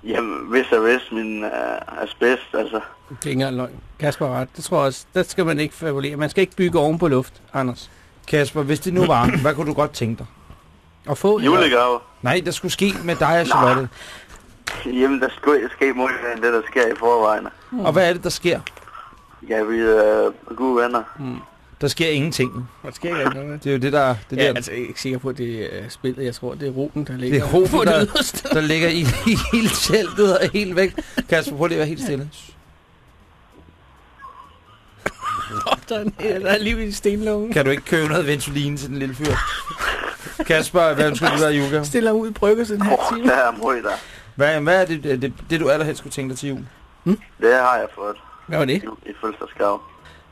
Jamen, hvis jeg vidste min uh, asbest, altså... Det er ikke engang løgn. Kasper ret. Det tror jeg også. Der skal man ikke fabulere. Man skal ikke bygge oven på luft, Anders. Kasper, hvis det nu var, hvad kunne du godt tænke dig? Og få... Julegave. Nej, der skulle ske med dig og Charlotte. Jamen, der skulle ske mere end det, der sker i forvejen. Og hvad er det, der sker? Ja, vi er uh, gode venner. Der sker ingenting. Der sker ikke noget. Det er jo det, der... Det Ja, der, altså, jeg er ikke sikker på, at det er spillet. Jeg tror, det er Ruben, der ligger det er på der, der ligger i, i hele teltet og er helt væk. Kasper, prøv lige at være helt stille. Der er, en- der er lige en stenlunge. Kan du ikke købe noget Ventolin til den lille fyr? Kasper, hvad ønsker du dig julegave? Stiller ud i brygger sådan en halv Åh, time. der er møg der. Hvad, hvad er det, det, det, du allerhelst skulle tænke dig til jul? Det har jeg fået Hvad var det? i, i fødselsdagsgave.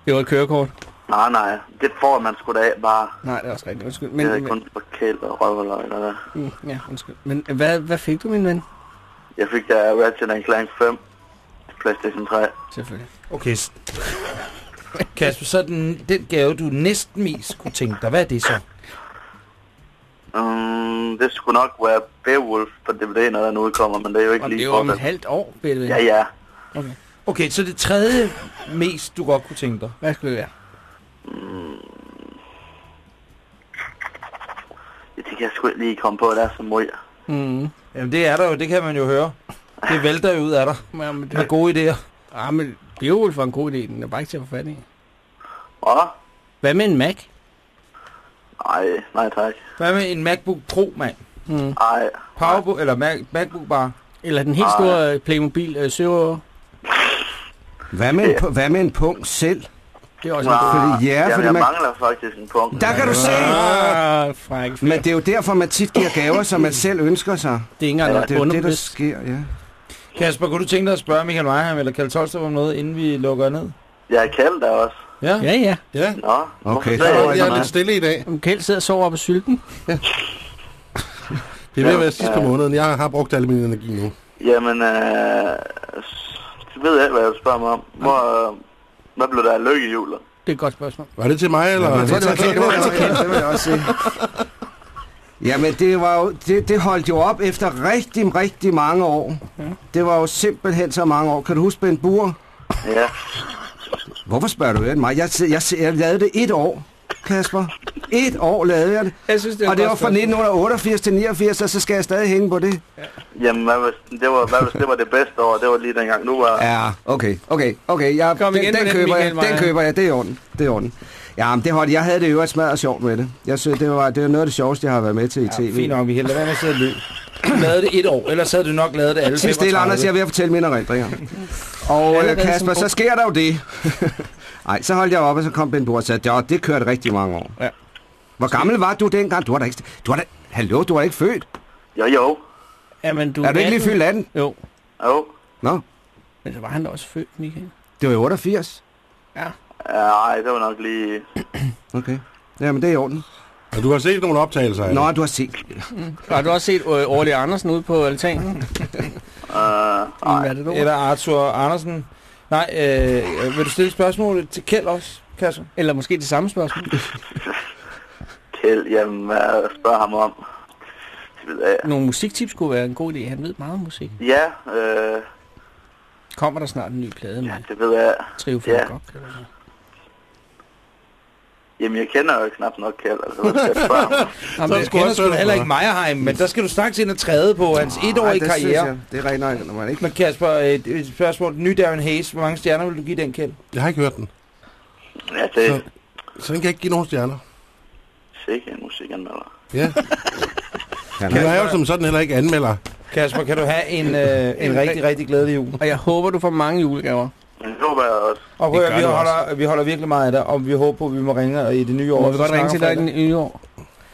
Det var et kørekort. Nej, nej. Det får man sgu da af bare. Nej, det er også rigtigt. Undskyld. Men, det er men, kun for kæld og røv eller der. mm, ja, undskyld. Men hvad, hvad fik du, min ven? Jeg fik der Ratchet Clank 5 til Playstation 3. Selvfølgelig. Okay. Kasper, så den, den gave, du næsten mest kunne tænke dig, hvad er det så? Um, det skulle nok være Beowulf på DVD, når den udkommer, men det er jo ikke Og lige det er jo om et halvt år, Bette. Ja, ja. Okay. Okay, så det tredje mest, du godt kunne tænke dig. Hvad skulle det være? Det kan jeg sgu ikke lige komme på, der er så møg. Mm. Jamen det er der jo, det kan man jo høre. Det vælter jo ud af dig Ja, men med det, gode idéer. ah, men Beowulf var en god idé. Den er bare ikke til at få fat i. Åh, Hvad med en Mac? nej, nej tak. Hvad med en MacBook Pro, mand? Mm. Nej, Powerbook, eller Mac, MacBook bare? Eller den helt store øh, Playmobil øh, søger. Hvad med, en, hvad med en punkt selv? Det er også en Fordi- ja, Jamen, fordi jeg man- mangler faktisk en punkt. Der kan du se! Ah, fræk. Men det er jo derfor, man tit giver gaver, som man selv ønsker sig. Det er ikke engang Ja, noget det er jo det, der sker, ja. Kasper, kunne du tænke dig at spørge Michael Meyerheim eller Kalle Tolstrup om noget, inden vi lukker ned? Jeg er kaldt der også. Ja? Ja, ja. Ja, Nå, Okay. jeg, jeg jeg ikke er noget? lidt stille i dag. Kjeld sidder og sover op i sylten. Det er ved at være sidst på måneden. Jeg har brugt al min energi nu. Jamen, øh, så ved jeg ikke, hvad jeg vil spørge mig om. Hvor, øh, hvad blev der af lykkehjulet? Det er et godt spørgsmål. Var det til mig, eller? Jeg tror, det var Kjeld, det var til Kjeld, det vil jeg også sige. Jamen, det, var jo, det, det holdt jo op efter rigtig, rigtig mange år. Det var jo simpelthen så mange år. Kan du huske Ben Bur? Ja, Hvorfor spørger du det mig? Jeg, jeg, jeg, jeg lavede det et år, Kasper. Et år lavede jeg det. Jeg synes, det Og det var fra 1988 til 89, og så skal jeg stadig hænge på det. jamen, hvad hvis, det var, hvad hvis det var det bedste år? Det var lige dengang. Nu var... Ja, okay, okay, okay. Jeg, Kom den, igen den, den, køber jeg, den køber jeg, det er i orden. Det er i orden. Ja, men det holdt, jeg havde det jo smadret sjovt med det. Jeg synes, det var, det var noget af det sjoveste, jeg har været med til i Ja, tv. fint nok, Michael. Lad være med at sidde og løb. Du lavede det et år, ellers havde du nok lavet det alle Til stille, 35. Anders, jeg er ved at fortælle mine erindringer. Og øh, Kasper, så sker der jo det. Nej, så holdt jeg op, og så kom Ben Bor og sagde, ja, det kørte rigtig mange år. Ja. Hvor gammel var du dengang? Du var da ikke... Du var da, hallo, du var ikke født. Jo, jo. Jamen, du er du ikke lige 18? fyldt 18? Jo. Jo. Nå, Men så var han da også født, Michael. det var i 88. Ja. Ja, nej, det var nok lige... Okay. Jamen, det er i orden. Og du har set nogle optagelser af Nå, du har set... Har du også set øh, Orle Andersen ude på altanen? Uh, er du? Eller Arthur Andersen. Nej, øh, vil du stille et spørgsmål til Kjeld også, Kasper? Eller måske det samme spørgsmål? Kjeld, jamen, spørger ham om? Det ved jeg. Nogle musiktips kunne være en god idé. Han ved meget om musik. Ja, øh, Kommer der snart en ny plade med ja, det ved jeg. Trio Ja. ja. Gok? Eller noget? Jamen, jeg kender jo knap nok Kjeld, altså, hvad skal jeg spørge ham? Jamen, Så jeg kender sgu heller ikke Meyerheim, men der skal du straks ind og træde på hans etårige det synes karriere. jeg. Det er rent nok, når man ikke... Men Kasper, et, et spørgsmål. Ny Darren Hayes. Hvor mange stjerner vil du give den, Kjeld? Jeg har ikke hørt den. Ja, det er Så den kan jeg ikke give nogen stjerner. sikkert en musikanmelder. Ja. Han Du er, er jo som sådan heller ikke anmelder. Kasper, kan du have en, øh, en rigtig, rigtig glædelig jul? Og jeg håber, du får mange julegaver. Men det håber jeg også. Og prøv, vi, holder, vi holder virkelig meget af dig, og vi håber på, at vi må ringe i det nye år. Må og vi godt ringe til dig i det nye år?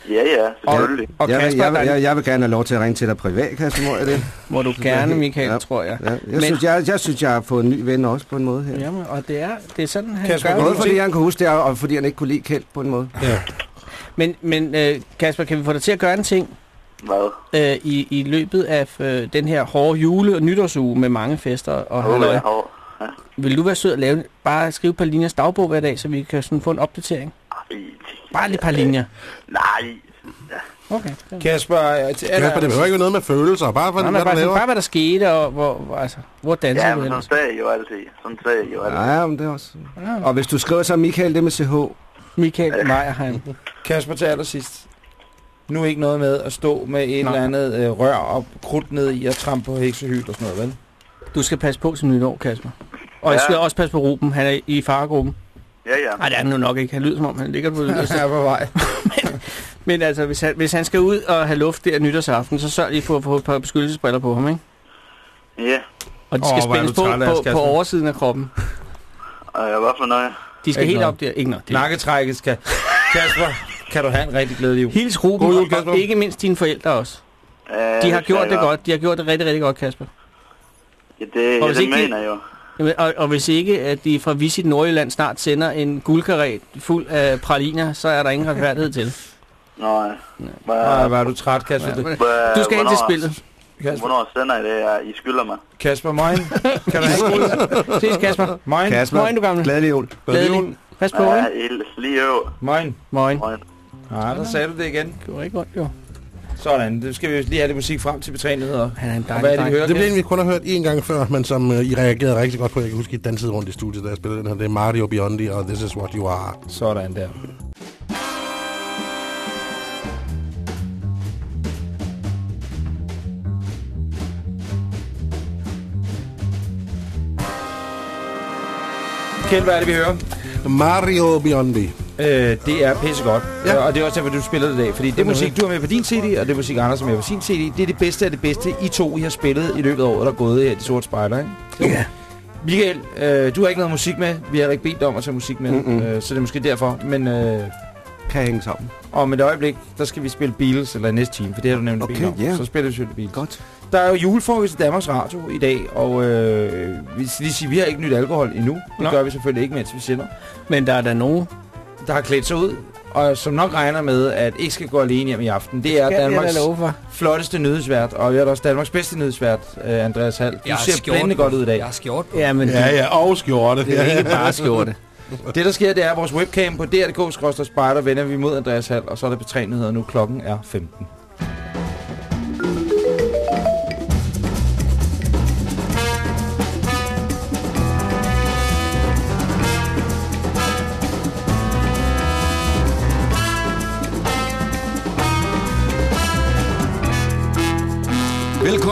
Ja, ja, selvfølgelig. Og Jeg, vil, Kasper, jeg, vil, der, jeg, jeg vil gerne have lov til at ringe til dig privat, Kasper. Må jeg det? må du gerne, Michael, Ja. tror jeg. Ja, jeg, Men- synes, jeg, jeg synes, jeg har fået en ny ven også på en måde her. Jamen, og det er, det er sådan, han Kasper, gør. Både fordi han kunne huske det, og fordi han ikke kunne lide Kjeld på en måde. Ja. Men, men øh, Kasper, kan vi få dig til at gøre en ting Hvad? øh, i, i løbet af øh, den her hårde jule- og nytårsuge med mange fester og halløj? Ja. Ja. Vil du være sød at lave, bare skrive et par linjers dagbog hver dag, så vi kan sådan få en opdatering? Ej, Bare lige et par linjer. Nej. Okay. Kasper, er, til, er, Kasper, det behøver ikke noget med følelser. Bare, hvad, Nej, hvad bare, sådan, bare hvad der skete, og hvor, hvor, altså, hvor danser Ja, du men ellers? sådan sagde jeg jo altid. Sådan sagde jeg jo altid. Ja, men det er også... Og hvis du skriver så Michael det med CH, Michael Meyerheim. Kasper til allersidst. Nu ikke noget med at stå med et Nej. eller andet øh, rør og krudt ned i og trampe på heksehyld og sådan noget, vel? Du skal passe på til nytår, Kasper. Og jeg Ja. skal også passe på Ruben. Han er i faregruppen. Ja, ja. Nej, det er han nu nok ikke. Han lyder som om, han ligger på det Jeg er på vej. Men altså, hvis han, hvis han skal ud og have luft der nytårsaften, så sørg lige for at få et par beskyttelsesbriller på ham, ikke? Ja. Og de skal er spændes på, træt på, på oversiden af kroppen. Jeg var for noget. De skal Ikke helt noget. op der. Ikke noget. Det. Nakketrækket skal... Kasper, kan du have en rigtig glædelig jul? Hils Ruben, God jul, og, Kasper. og ikke mindst dine forældre også. Ja, De har gjort jeg det godt. De har gjort det rigtig, rigtig godt, Kasper. Ja, det, Og ja, hvis det ikke de- mener jeg jo. Jamen, Og, og hvis ikke, at de fra Visit Nordjylland snart sender en guldkaret fuld af praliner, så er der ingen retfærdighed til. Nej, hvor er du træt, Kasper. Ja, Du skal ind til hvornår- spillet. Kasper, Hvornår sender I det, jeg- I skylder mig? Kasper Moin. Kan du god Ses, Kasper. Moin. Kasper, Moin, du gamle. glædelig jul. Glædelig. Pas på, Ja, ikke? Lige øver. Moin. Moin. Moin. Ja, der sagde du det igen. Det går ikke godt, jo. Sådan, det skal vi lige have det musik frem til betræneligheder. Han er en Og dejlig hvad er det, vi hører? Det blev en, vi kun har hørt én gang før, men som uh, I reagerede rigtig godt på. Jeg kan huske, I dansede rundt i studiet, da jeg spillede den her. Det er Mario Biondi og This Is What You Are. Sådan der. Kjeld, hvad er det, vi hører? Mario Biondi. Øh, det er pissegodt. Ja. Og det er også derfor, du spiller det i dag. Fordi det musik, du har med på din CD, og det musik, Anders har med på sin CD. Det er det bedste af det bedste, I to I har spillet i løbet af året, der er gået her, De Sorte Spejder, ikke? Ja. Michael, øh, du har ikke noget musik med. Vi har ikke bedt dig om at tage musik med, Mm-mm. øh, så det er måske derfor. Men øh, Kan hænge sammen. om et øjeblik, der skal vi spille Beatles, eller i næste time, for det har du nævnt Okay, om. ja. Så spiller vi selvfølgelig Beatles. Godt. Der er jo julefrokost i Danmarks Radio i dag, og øh, vi lige sige, vi har ikke nyt alkohol endnu. Det Nå. gør vi selvfølgelig ikke, mens vi sender. Men der er der nogen, Der har klædt sig ud, og som nok regner med, at ikke skal gå alene hjem i aften. Det er skal jeg Danmarks flotteste nyhedsvært, og vi er også Danmarks bedste nyhedsvært, øh, Andreas Hall. Du Jeg ser blændende godt ud i dag. Jeg har skjort på. Ja, men Ja, ja, og skjorte. det er ikke bare skjorte. Det, der sker, det er, at vores webcam på dr.dk spejder vender vi mod Andreas Hall, og så er det på nyheder nu. Klokken er 15.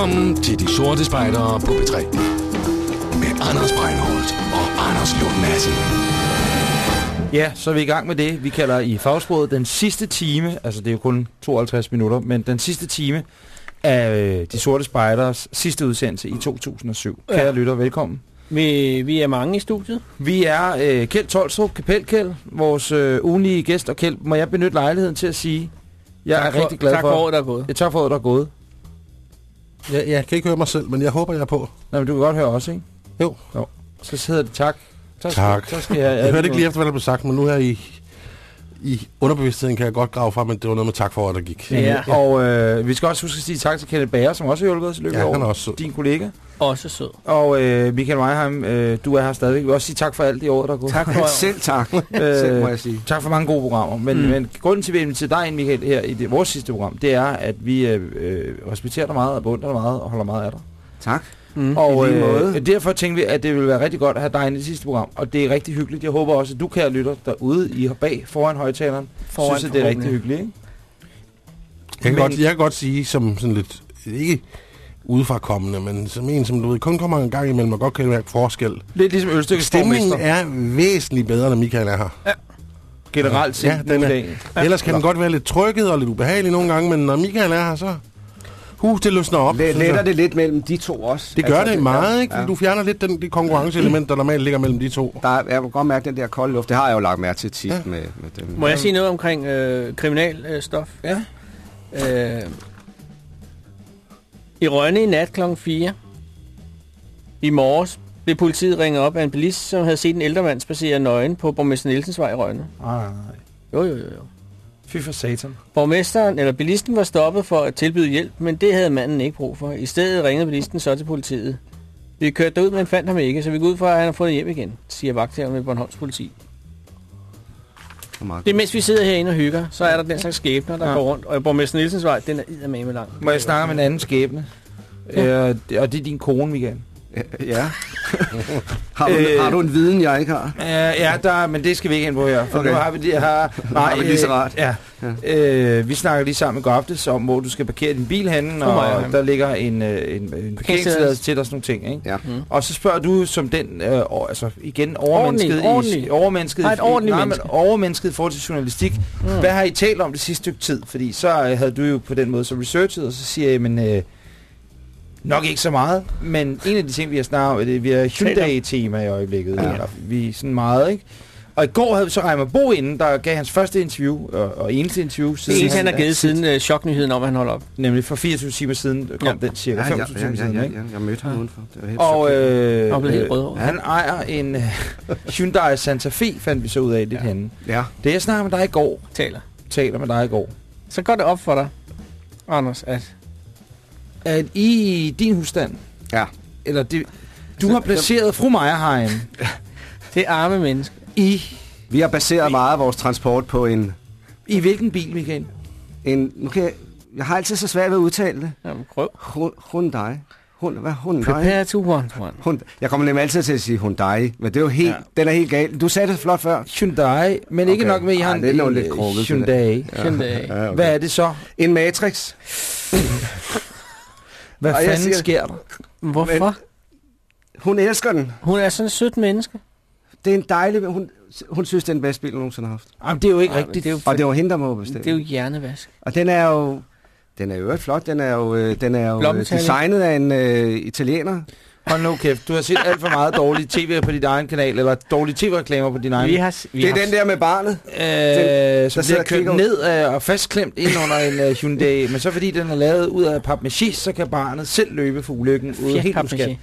Velkommen til De Sorte Spejdere på P3. Med Anders Breinholt og Anders Lund Madsen. Ja, så er vi i gang med det, vi kalder i fagsproget den sidste time, altså det er jo kun 52 minutter, men den sidste time af De Sorte Spejders sidste udsendelse i 2007. Ja. Kære lytter, velkommen. Vi, vi er mange i studiet. Vi er øh, Kjeld Tolstrup, Kapelkjeld, vores øh, ugenlige gæst, og Kjeld, må jeg benytte lejligheden til at sige, jeg tak er for, rigtig glad tak for, for året, der er gået. Ja, tak for året, der er gået. Jeg, jeg kan ikke høre mig selv, men jeg håber, jeg er på. Nå, men du kan godt høre også, ikke? Jo. jo. Så hedder det tak. Tak. Tak. Så skal jeg, Jeg hørte ikke lige efter, hvad der blev sagt, men nu her i, i underbevidstheden kan jeg godt grave frem, at det var noget med tak for, at der gik. Ja. Ja. Og øh, vi skal også huske at sige tak til Kenneth Bager, som også har hjulpet os i løbet Ja, af han er året. også sød. Din kollega. Også sød. Og øh, Michael Meyerheim, øh, du er her stadigvæk. Vi vil også sige tak for alt i år, der er gået. Tak for Selv tak. Øh, Selv må jeg sige. Tak for mange gode programmer. Men, Mm. mm. men grunden til, at vi inviterer dig ind, Michael, her i det, vores sidste program, det er, at vi øh, øh, respekterer dig meget og beundrer dig meget og holder meget af dig. Tak. Mm. Og øh, derfor tænkte vi, at det ville være rigtig godt at have dig i det sidste program. Og det er rigtig hyggeligt. Jeg håber også, at du, kære lytter, derude i bag foran højtaleren, Foran synes, at det er rigtig hyggeligt. Ikke? Jeg kan, Men- godt, jeg kan godt sige, som sådan lidt, ikke udefra kommende, men som en, som du ved, kun kommer en gang imellem, og godt kan mærke forskel. Lidt ligesom ølstykkets Stemningen er væsentligt bedre, når Michael er her. generelt set Ja, ja, den er- dag. Ellers kan den godt være lidt trykket og lidt ubehagelig nogle gange, men når Michael er her, så... Hus, det løsner op. Læ-. Letter det lidt mellem de to også? Det gør de Altså, det meget, ikke? Ja. Du fjerner lidt den, det konkurrenceelement, der normalt ligger mellem de to. Der er, jeg kan godt mærke den der kolde luft. Det har jeg jo lagt mærke til tit Ja. med, med dem. Må jeg sige noget omkring øh, kriminalstof? Øh? Ja. Øh, I Rønne i nat kl. 4 i morges blev politiet ringet op af en bilist, som havde set en ældre mand spacere nøgen på Borgmester Nielsens vej i Rønne. Nej, nej, nej. Jo, jo, jo. jo. Fy for satan. Borgmesteren, eller bilisten, var stoppet for at tilbyde hjælp, men det havde manden ikke brug for. I stedet ringede bilisten så til politiet. Vi kørte derud, men fandt ham ikke, så vi går ud fra, at han har fået hjem igen, siger vagthaveren med Bornholms politi. Det er mens vi sidder herinde og hygger, så er der den slags skæbner, der Ja. ja. går rundt. Og Borgmester Nielsens vej, den er eddermame lang. Må jeg snakke om en anden skæbne? Ja. Øh, og det er din kone, Michael. Ja. har, du, Øh. har du en viden, jeg ikke har? Uh, ja, der, men det skal vi ikke ind på her, for okay. Nu har vi det her... har vi lige så rart. Ja. Øh, vi snakker lige sammen i går aftes om, hvor du skal parkere din bil henne, og Meyer. der ligger en, øh, en, en parkeringstilladelse til dig og sådan nogle ting, ikke? Ja. Mm. Og så spørger du som den, øh, altså igen, overmennesket, Ordentlig, i, overmennesket, Nej, et i- ordentligt nej, men menneske. overmennesket i forhold til journalistik. Mm. Hvad har I talt om det sidste stykke tid? Fordi så øh, havde du jo på den måde så researchet, og så siger jeg, men... Øh, Nok ikke så meget, men en af de ting, vi har snakket om, det er, vi har Hyundai-tema i øjeblikket. Ja. Ja. Eller, vi er sådan meget, ikke? Og i går havde vi så Reimer Bo inden, der gav hans første interview, og, og eneste interview Det eneste, han har givet siden øh, choknyheden om, at han holder op. Nemlig for 24 timer siden kom Ja. ja. den cirka, Ja, 25 ja, timer ja, siden, ja, ikke? ja, jeg mødte ham udenfor. Det var helt Og øh, Og blev helt øh, rødhåret. han ejer en øh, Hyundai Santa Fe, fandt vi så ud af lidt ja. henne. ja. Det jeg snakker med dig i går, Taler. taler med dig i går, Så går det op for dig, Anders, at at i din husstand, ja. eller det, du har placeret fru Meierheim det arme menneske. i, Vi har baseret meget af vores transport på en... i hvilken bil, Michael? en nu kan jeg, jeg har altid så svært ved at udtale det. Jamen, prøv. Hyundai. Hun, hvad? Hyundai? Prepare to one one. Hyundai. Jeg kommer nemlig altid til at sige Hyundai, men det er jo helt, Ja. den er helt gal. Du sagde det flot før. Hyundai, men ikke Okay. nok med, at I har Ej, en, det er en, lidt krukket, det Hyundai. Ja. Hyundai. Ja, okay. Hvad er det så? En Matrix. Hvad Og fanden siger- sker der? Hvorfor? Hun elsker den. Hun er sådan et sødt menneske. Det er en dejlig... Hun, hun synes, det er den bedste bil, hun nogensinde har haft. Jamen, det er jo ikke Ej, rigtigt. det er jo, Og det var hende, der må bestemme. det er jo hjernevask. Og den er jo... Den er jo flot. Den er jo, øh, den er jo øh, designet af en øh, italiener. Hold nu kæft, du har set alt for meget dårlige tv på dit egen kanal, eller dårlige tv-reklamer på din egen. Vi har, vi Det er har, den der med barnet. Øh, der som bliver ud. ned øh, og fastklemt ind under en uh, Hyundai. Men så fordi den er lavet ud af papmaché, så kan barnet selv løbe for ulykken uden Fjert helt uskadt.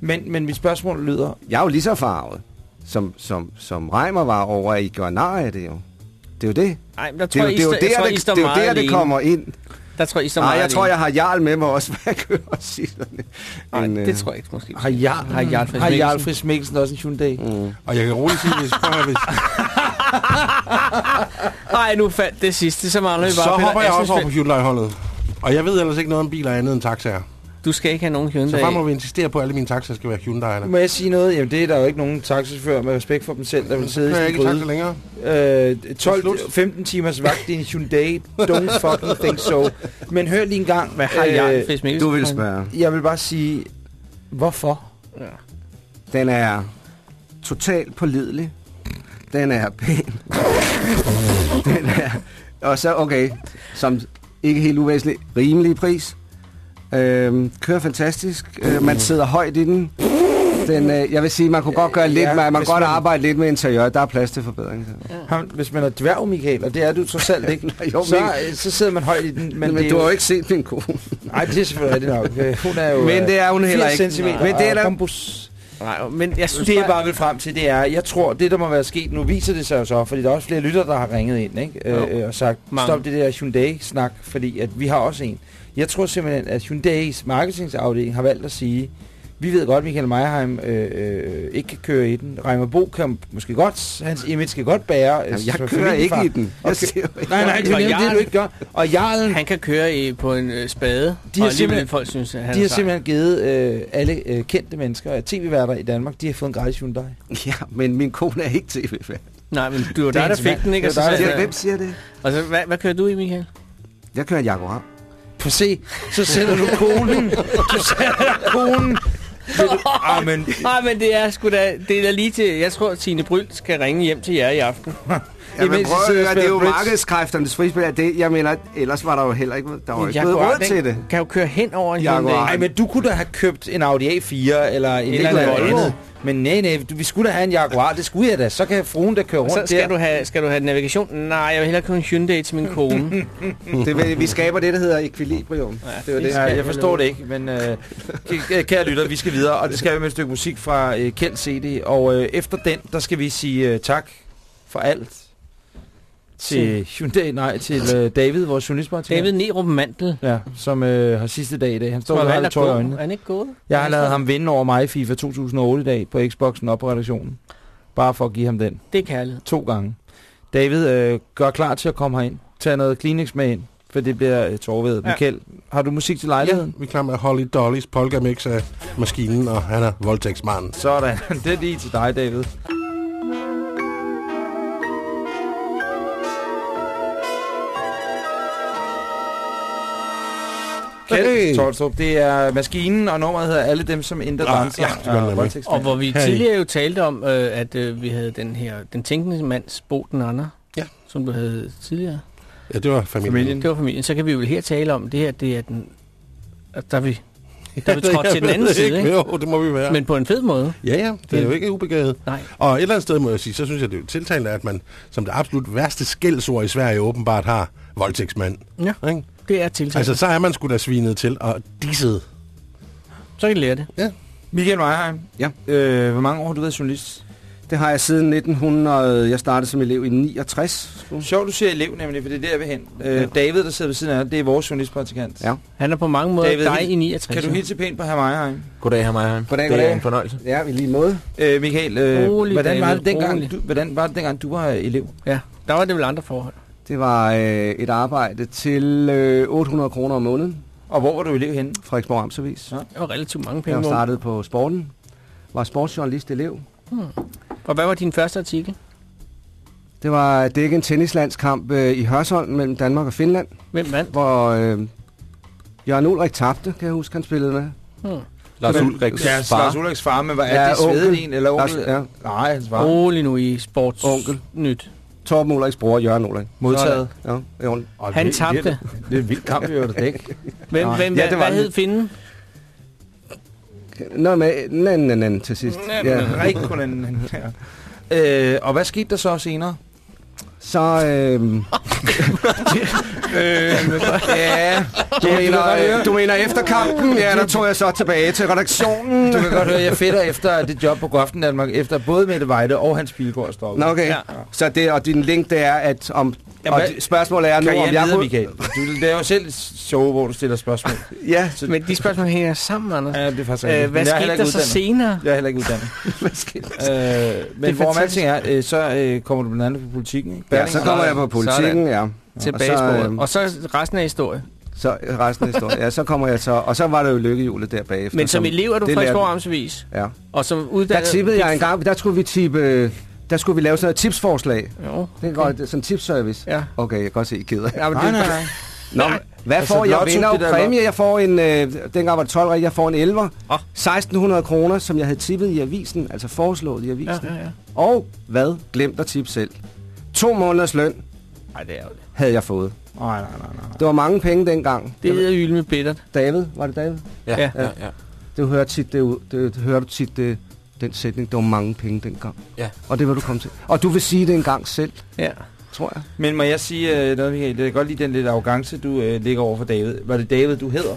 Men, men mit spørgsmål lyder, Jeg er jo lige så farvet, som, som, som Reimer var over, at I gør nar af det jo. Det er jo det. Ej, men der Det er tror jo, jeg, det er jo der, tror, det, det, er jo meget der, det alene. kommer ind. Der tror jeg, I Nej, meget jeg tror, jeg har Jarl med mig også. Hvad kan jeg sige sådan Nej, en, øh, det tror jeg ikke måske. har Jarl, Har Jarl Friis har Jarl? Friis Mikkelsen også en Hyundai? Mm. Og jeg kan roligt sige, hvis, prøv at høre, hvis, Nej, nu fandt det sidste, så mangler vi bare så Peter hopper jeg også over på. Hyundai-holdet. Og jeg ved ellers ikke noget om biler andet end taxaer. Du skal ikke have nogen Så Hyundai. fremover vil jeg insistere på, at alle mine taxaer skal være Hyundai'er. Må jeg sige noget? Jamen, det er der jo ikke nogen taxachauffør med respekt for dem selv, der vil Så sidde i ikke gryde. længere. Øh, 12-15 timers vagt i en Hyundai. Don't fucking think so. Men hør lige en gang. Hvad har jeg? Mikkelsen? Du vil spørge. Jeg vil bare sige, hvorfor? Den er totalt pålidelig. Den er pæn. den er... Og så, okay, som ikke helt uvæsentlig, rimelig pris. Øhm, kører fantastisk. Øh, man sidder højt i den. den øh, jeg vil sige, man kunne godt gøre lidt, Ja, man, man kan godt man- arbejde lidt med interiør. Der er plads til forbedring. Ham, hvis man er dværg, Michael, og det er du trods alt ikke, Jo, så, øh, så sidder man højt i den. Men, Men, det du har jo ikke set min kone. Nej, det er selvfølgelig rigtigt nok. Øh, Hun er jo Men det er hun øh, heller 80 ikke. centimeter Men det er der-. Nej, men jeg synes Det jeg bare... vil frem til, det er, jeg tror, det der må være sket, nu viser det sig jo så, fordi der er også flere lytter, der har ringet ind, ikke? Jo. Øh, og sagt, Mange. stop det der Hyundai-snak, fordi at vi har også en. Jeg tror simpelthen, at Hyundais marketingsafdeling har valgt at sige, vi ved godt, at Michael Meierheim øh, øh, ikke kan køre i den. Reimer Bo kan måske godt, hans image skal godt bære. øh, Jamen, jeg som kører ikke i den. Jeg Okay. ikke. Nej, nej, det er Og det, du ikke gør. Og Jarlen, Han kan køre i, på en øh, spade, De og har alligevel simpelthen- folk synes, han de har er simpelthen givet øh, alle øh, kendte mennesker, tv-værter i Danmark, de har fået en gratis Hyundai. Ja, men min kone er ikke tv-fan. Nej, men du var Det er dig, der fik mand. den, ikke? Det Og dig, der- jeg- Hvem siger det? Og så, hvad, hvad kører du i, Michael? Jeg kører en Jaguar. Prøv at se, så sætter du konen. Du sætter konen. Ah, men, Nej, men det er sgu da, det er da lige til, jeg tror, at Tine Bryl skal ringe hjem til jer i aften. Ja, men Imens I prøv at høre, det er jo bridge. markedskræfternes frispil. Er Det, jeg mener, ellers var der jo heller ikke, der var ikke blevet råd til det. kan jo køre hen over en Jaguar. Nej, men du kunne da have købt en Audi A4 eller en Eller eller, en eller Volvo. andet. Men nej, nej, vi skulle da have en Jaguar. Det skulle jeg da. Så kan fruen da køre rundt Så skal der. du, have, skal du have navigation? Nej, jeg vil hellere købe en Hyundai til min kone. det vil- vi skaber det, der hedder equilibrium. det var det. Ja, jeg forstår det ikke, men øh, kære lytter, vi skal videre, og det skal vi med et stykke musik fra øh, Kjeld CD, og øh, efter den, der skal vi sige øh, tak for alt til Hyundai, nej, til øh, David, vores journalistpartier. David Nerup Mantel. Ja, som øh, har sidste dag i dag. Han står og har lidt gå. øjnene. Er han ikke gået? Jeg har lavet ham vinde over mig i FIFA 2008 i dag på Xboxen op på redaktionen. Bare for at give ham den. Det er kærlighed. To gange. David, øh, gør klar til at komme herind. Tag noget Kleenex med ind, for det bliver øh, tårvedet. Ja. Ja. Michael, har du musik til Ja, lejligheden? vi er klar med Holly Dollys polkamix af maskinen, og han er voldtægtsmanden. Sådan. Det er lige til dig, David. Kjeld Hey. Tolstrup, det er maskinen, og nummeret hedder Alle dem, som ændrer Ah, grænser. ja, det gør den voldtægtsmænd. Og hvor vi Hey. tidligere jo talte om, øh, at øh, vi havde den her, den tænkende mands Boten Anna, Ja. som du havde tidligere. Ja, det var familien. Familien. Det var familien. Så kan vi jo her tale om, det her, det er den, at der er vi, der er vi trådt til den anden det side, ikke? Jo, det må vi være. Men på en fed måde. Ja, ja, det er jo ikke ubegavet. Nej. Og et eller andet sted må jeg sige, så synes jeg, det er jo tiltalende, at man som det absolut værste skældsord i Sverige åbenbart har voldtægtsmand. Ja. Ikke? Det er tiltalt. Altså, så er man sgu da svinet til og disset. så kan I lære det. Michael Weierheim. Ja. Øh, hvor mange år har du været journalist? Det har jeg siden 1900. Jeg startede som elev i 69. Sjovt, du siger elev nemlig, for det er der, jeg vil hen. Øh, David, der sidder ved siden af dig, det er vores journalistpraktikant. Ja. Han er på mange måder David, dig i 69. Kan du hilse pænt på herr Weierheim? Goddag, herr Meier. Goddag, Det er goddag. en fornøjelse. Ja, i lige måde. Øh, Michael, øh, Rolig, hvordan, var det dengang, rolig. du, hvordan var det dengang, du var elev? Ja, der var det vel andre forhold. Det var øh, et arbejde til øh, 800 kroner om måneden. Og hvor var du elev henne? Frederiksborg Amtsavis. Ja. Det var relativt mange Jeg penge. hvor- startede på sporten. Var sportsjournalist elev. Og hvad var din første artikel? Det var dække en tennislandskamp øh, i Hørsholm mellem Danmark og Finland, Hvem vandt? hvor øh, Jørgen Ulrik tabte, kan jeg huske, han spillede med. Hmm. Lars Ulriks Ja, far. Lars Ulriks far, men var er Ja, det svedet onkel. en eller onkel? Lars- ja. Nej, hans far. Rolig nu i sports Onkel. nyt. Torben Ulriks bror, Jørgen Ulrik. Modtaget. Ja, jo. Og Han det- tabte. Det, er- det er en vild kamp, vi det ikke. Hvem, Nej. hvem, Ja, ja, det var hvad hed finden? Noget med nan, nan, nan til sidst. Ja. En ja. øh, og hvad skete der så senere? Så, øh, Ja, du, mener, øh, du mener efter kampen? Ja, der tog jeg så tilbage til redaktionen. du kan godt høre, jeg fedter efter det job på Goften Danmark, efter både Mette Weide og Hans Pilgaard stoppede. Nå, okay. Ja. Så det, og din link, det er, at om... Jamen, og spørgsmålet er nu, om jeg jeg... videre, kunne- Michael? Du laver selv show, hvor du stiller spørgsmål. Ja, Så, Men de spørgsmål hænger sammen, Anders. ja, det er faktisk Øh, hvad er skete der ikke så uddannet. senere? Jeg er heller ikke uddannet. hvad skete øh, men hvorom alting er, øh, så øh, kommer du blandt andet på politikken, ikke? Ja, så kommer jeg på politikken, ja. Tilbage Og så, øhm, Og så resten af historien. Så resten af historien. Ja, så kommer jeg så... Og så var der jo lykkehjulet der bagefter. Men som elev er du lærte- Amtsavis. Ja. Og som Der uddannet... tippede jeg en gang, der skulle vi tippe... Der skulle vi lave sådan noget tipsforslag. Jo. Det kan godt, sådan en tipsservice. Ja. Okay, jeg kan godt se, I gider. Ja, men Nej, nej, nej. Nå, hvad Altså, får jeg? lotto, vinder jo der præmie. Jeg får en... Øh, dengang var det 12 jeg får en 11. Åh. 1600 kroner, som jeg havde tippet i avisen. Altså foreslået i avisen. Ja, ja, ja. Og hvad? Glemt at tippe selv. To måneders løn Ej, det er jo det. havde jeg fået. Nej, nej, nej, nej. Det var mange penge dengang. Det er ylme bittert. David, var det David? Ja, Ja. ja, ja. Det hører tit det ud. Det, det hører du tit det, den sætning. Det var mange penge dengang. Ja. Og det vil du komme til. Og du vil sige det en gang selv, Ja. tror jeg. Men må jeg sige øh, noget, Michael? Det er godt lide den lidt arrogance, du øh, ligger over for David. Var det David, du hedder?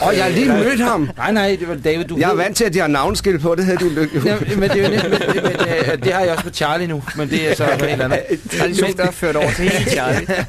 Og jeg har lige mødt ham. Nej, nej, det var David, du Jeg er hed. vant til, at de har navnskilt på. Det havde de lykke. Ja, men det er jo net, men, men, men, øh, det har jeg også på Charlie nu, men det er så noget helt andet. Tradition, der er ført over til hele Charlie.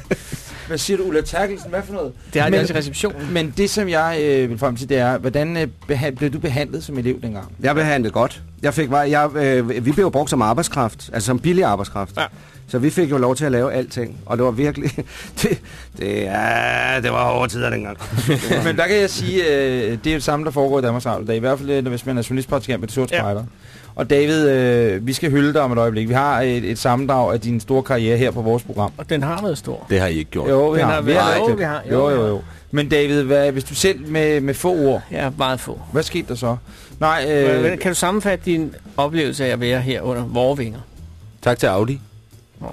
Hvad siger du, Ulla Terkelsen? Hvad for noget? Det har Men- også i receptionen. Men det, som jeg øh, vil frem til, det er, hvordan øh, blev du behandlet som elev dengang? Jeg behandlede godt. Jeg fik, var, jeg, øh, vi blev jo brugt som arbejdskraft, altså som billig arbejdskraft. Ja. Så vi fik jo lov til at lave alting, og det var virkelig... Det, det, ja, det var hårde tider dengang. Men der kan jeg sige, øh, det er det samme, der foregår i Danmarks Radio. Der er i hvert fald, øh, hvis man er journalistpraktikant på det sorte Ja. spejder. Og David, øh, vi skal hylde dig om et øjeblik. Vi har et, et sammendrag af din store karriere her på vores program. Og den har været stor. Det har I ikke gjort. Jo, vi Den har. har Vi har, jo, det. vi har. Jo, Jo, jo. Men David, hvad, hvis du selv med, med få ord, Ja, meget få. hvad skete der så? Nej, Øh, kan du sammenfatte din oplevelse af at være her under vore vinger? Tak til Audi.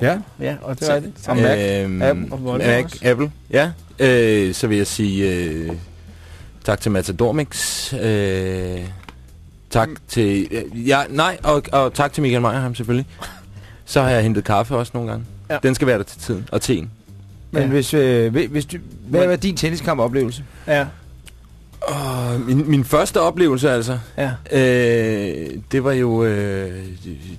Ja, Ja, og det er rigtigt. Og Mac. Øhm, Apple. Og Mac, også. Apple, ja. Øh, så vil jeg sige øh, tak til Matadormix. Øh, tak Mm. til... Øh, ja, nej, og, og tak til Michael Meyerheim selvfølgelig. Så har jeg hentet kaffe også nogle gange. Ja. Den skal være der til tiden. Og teen. Men Ja. hvis, øh, hvis- du, hvad var din tenniskamp-oplevelse? Ja, Og min, min første oplevelse altså, ja. øh, det var jo... Øh,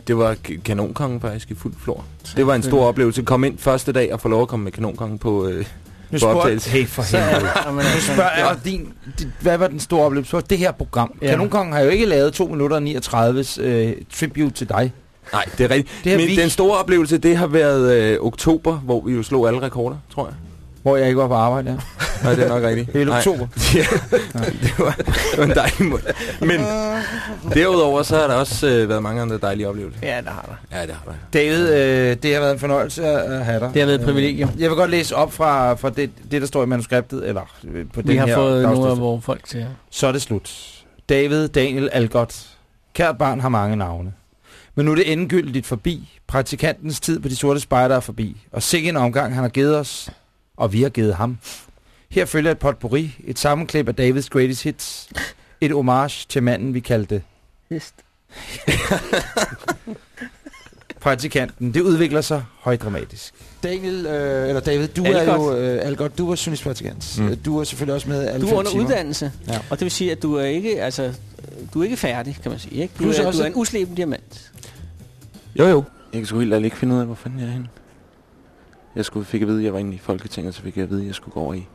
det var kanonkongen faktisk i fuld flor. Det var en stor oplevelse. Kom ind første dag og få lov at komme med kanonkongen på... Øh, Nu optagelse. hey for helvede. Nu spørger jeg din, din, hvad var den store oplevelse for det her program? Ja. Kanonkongen har jo ikke lavet 2 minutter og 39's øh, tribute til dig. Nej, det er rigtigt. Det Men vi- den store oplevelse, det har været øh, oktober, hvor vi jo slog alle rekorder, tror jeg. Hvor jeg ikke var på arbejde, ja. Nej, det er nok rigtigt. Hele oktober. Ja, det, var, det var en dejlig måde. Men derudover, så har der også øh, været mange andre dejlige oplevelser. Ja, der har der. Ja, det har der. David, øh, det har været en fornøjelse at have dig. Det har været et privilegium. Øh, Jeg vil godt læse op fra, fra det, det, der står i manuskriptet, eller øh, på Vi den har her fået nogle af vores folk til. Så er det slut. David Daniel Algot. Kært barn har mange navne. Men nu er det endegyldigt forbi. Praktikantens tid på de sorte spejder er forbi. Og sikke en omgang han har givet os, og vi har givet ham. Her følger et potpourri, et sammenklip af Davids greatest hits. Et homage til manden, vi kaldte Hest. praktikanten. Det udvikler sig højdramatisk. Daniel, øh, eller David, du er Algot. jo øh, Algot, du er journalistpraktikant. Mm. Mm. Du er selvfølgelig også med alle Du er under timer. uddannelse, Ja. og det vil sige, at du er ikke, altså, du er ikke færdig, kan man sige. Ikke? Du, Plus er, også- du er en usleben diamant. Jo, jo. Jeg kan sgu helt ikke finde ud af, hvor fanden jeg er henne. Jeg skulle, fik at vide, at jeg var inde i Folketinget, så fik jeg at vide, at jeg skulle gå over i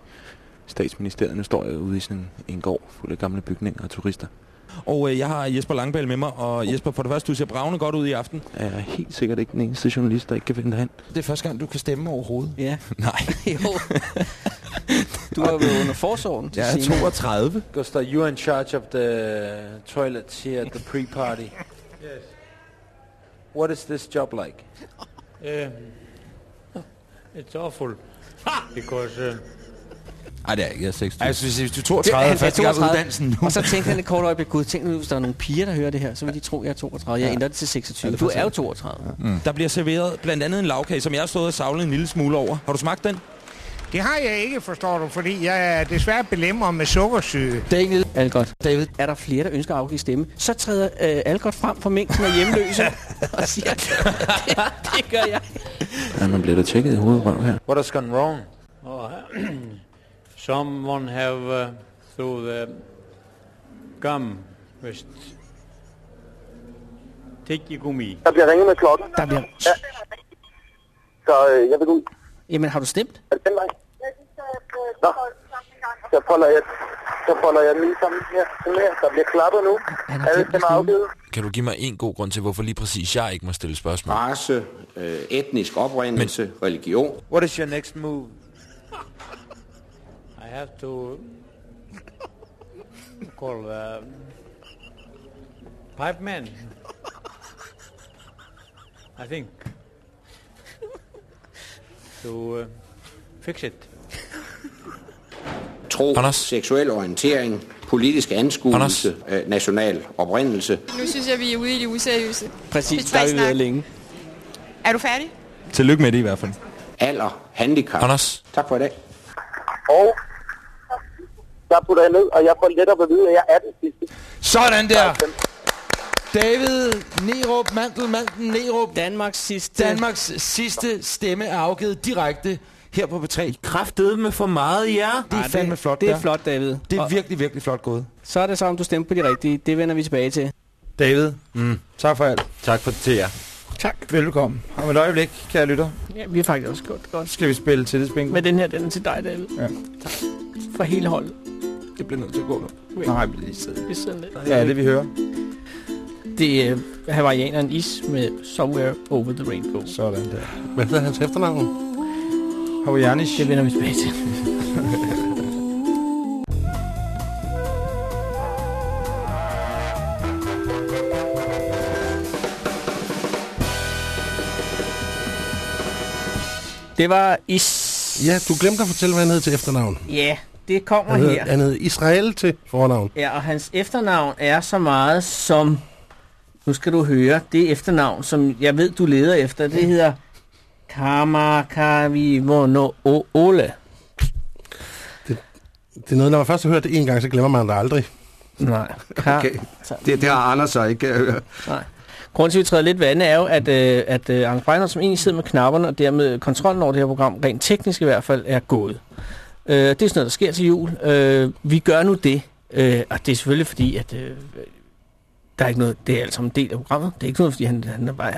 statsministeriet. Nu står jeg ude i sådan en, en gård fuld af gamle bygninger og turister. Og øh, jeg har Jesper Langballe med mig, og Jesper, for det første, du ser bravende godt ud i aften. Jeg er helt sikkert ikke den eneste journalist, der ikke kan finde hen. Det er første gang, du kan stemme overhovedet. Ja. Nej. jo. Du er jo under forsorgen til Jeg er Signe. 32. Gustav, you are in charge of the toilets here at the pre-party. Yes. What is this job like? It's awful because uh, Nej, det er ikke. Jeg er 26. Altså, hvis, hvis du er Det- 32, han er er første gang 32. uddannelsen nu. Og så tænkte han et kort øjeblik, gud, tænk nu, hvis der er nogle piger, der hører det her, så vil de tro, jeg er 32. Jeg ændrer det til 26. Du er jo 32. Mm. Der bliver serveret blandt andet en lavkage, som jeg har stået og savlet en lille smule over. Har du smagt den? Det har jeg ikke, forstår du, fordi jeg er desværre belemret med sukkersyge. Daniel, Algot. David, Er der flere, der ønsker at afgive stemme, så træder øh, Algot frem fra mængden af hjemløse og siger, det, det gør jeg. Ja, man bliver da tjekket i hovedet røv her. what has gone wrong? Oh, someone have uh, through the gum with tyggegummi. Der bliver ringet med klokken, Der bliver... så øh, jeg vil gå ud. Jamen, har du stemt? Er det den vej? Nå, så folder jeg, så folder jeg lige sammen her. Her. Der bliver klappet nu. Han har Alle stemmer stemme. afgivet. Kan du give mig en god grund til, hvorfor lige præcis jeg ikke må stille spørgsmål? race, øh, etnisk oprindelse, Men. religion. What is your next move? I have to call the pipe man. I think to uh, fix it. Tro, Anders? seksuel orientering, politisk anskuelse, øh, national oprindelse. Nu synes jeg, vi er ude i det useriøse. Præcis, der er vi ved længe. Er du færdig? Tillykke med det i hvert fald. Alder, handicap. Anders, Tak for i dag. Og der putter jeg ned, og jeg får lettere at vide, at jeg er den sidste. Sådan der! David Nerup, Mantel, Mantel, Nerup. Danmarks sidste... Danmarks sidste stemme er afgivet direkte her på B3. Kraftede med for meget, ja. Det er fandme flot, Det er der. flot, David. Det er Og virkelig, virkelig flot gået. så er det så, om du stemte på de rigtige. Det vender vi tilbage til. David, Mm. tak for alt. Tak for til jer. Tak. Velkommen. Om et øjeblik, kære lytter, Ja, vi har faktisk også gjort godt. skal vi spille tillidsbingo. Men den her, den er til dig, David. Ja. Tak. For hele holdet. det bliver nødt til at gå nu. Nej, vi lige sidde. Vi sidder lidt. Hvad er det, vi hører? Det er uh, Hawaiianeren Is med Somewhere Over the Rainbow. Sådan der. Hvad hedder hans efternavn? Hawaiianish. Det vender vi tilbage til. Det var Is. Ja, du glemte at fortælle, hvad han hed til efternavn. Ja, det kommer Han hed, her. han hed Israel til fornavn. Ja, og hans efternavn er så meget som... Nu skal du høre, det efternavn, som jeg ved, du leder efter, det hedder Kamakavivo no o- Ole. Det er noget, når man først har hørt det en gang, så glemmer man det aldrig. Nej. Okay. Det, det har Anders så ikke, kan jeg høre. Nej. Grunden til, at vi træder lidt vande, er jo, at, øh, at øh, Anders Breinholt, som egentlig sidder med knapperne, og dermed kontrollen over det her program, rent teknisk i hvert fald, er gået. Øh, det er sådan noget, der sker til jul. Øh, vi gør nu det, øh, og det er selvfølgelig fordi, at øh, der er ikke noget, det er altså en del af programmet. Det er ikke noget, fordi han, han er bare...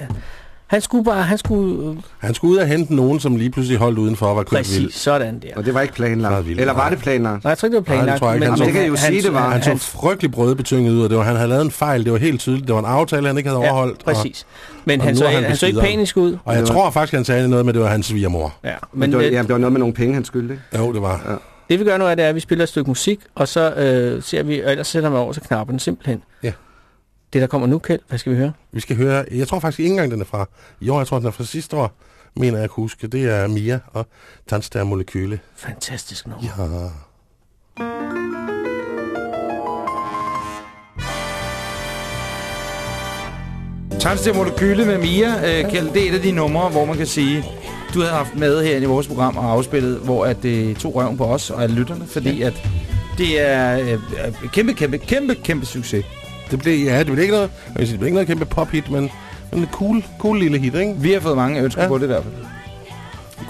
Han skulle bare, han skulle... Øh, Han skulle ud og hente nogen, som lige pludselig holdt udenfor og var kørt vild. præcis, sådan der. Og det var ikke planlagt. vildt. Eller var det planlagt? Nej, jeg tror ikke, det var Nej, det planlagt. tror jeg ikke. Han Jamen, det kan I jo sige, det var. Han så frygtelig brødbetynget ud, og det var, han havde lavet en fejl. Det var helt tydeligt. Det var en aftale, han ikke havde overholdt. Ja, præcis. Men og han nu så, han han så ikke panisk ud. Og jeg var- tror faktisk, han sagde noget med, at det var hans svigermor. Ja, Men men det var, jamen, det var noget med nogle penge, han skyldte. ikke? Jo, det var. Ja. det vi gør nu er, det er, at vi spiller et stykke musik, og så øh, ser vi, og ellers sætter man over til knappen simpelthen. Ja. Det, der kommer nu, Kjeld, hvad skal vi høre? Vi skal høre, jeg tror faktisk ikke engang, den er fra i år. Jeg tror, den er fra sidste år, mener jeg at kunne huske. Det er Mia og Tandstær Molekyle. Fantastisk nummer. Ja. Tandstier Molekyle med Mia, øh, Kjeld, det er et af de numre, hvor man kan sige, du havde haft med her i vores program og afspillet, hvor at det tog røven på os og alle lytterne, fordi at det er øh, øh, kæmpe, kæmpe, kæmpe, kæmpe succes. Det blev, ja, det blev ikke noget, jeg vil sige, det blev ikke noget kæmpe pophit, men, men en cool, cool lille hit, ikke? Vi har fået mange ønsker Ja. på det i hvert fald.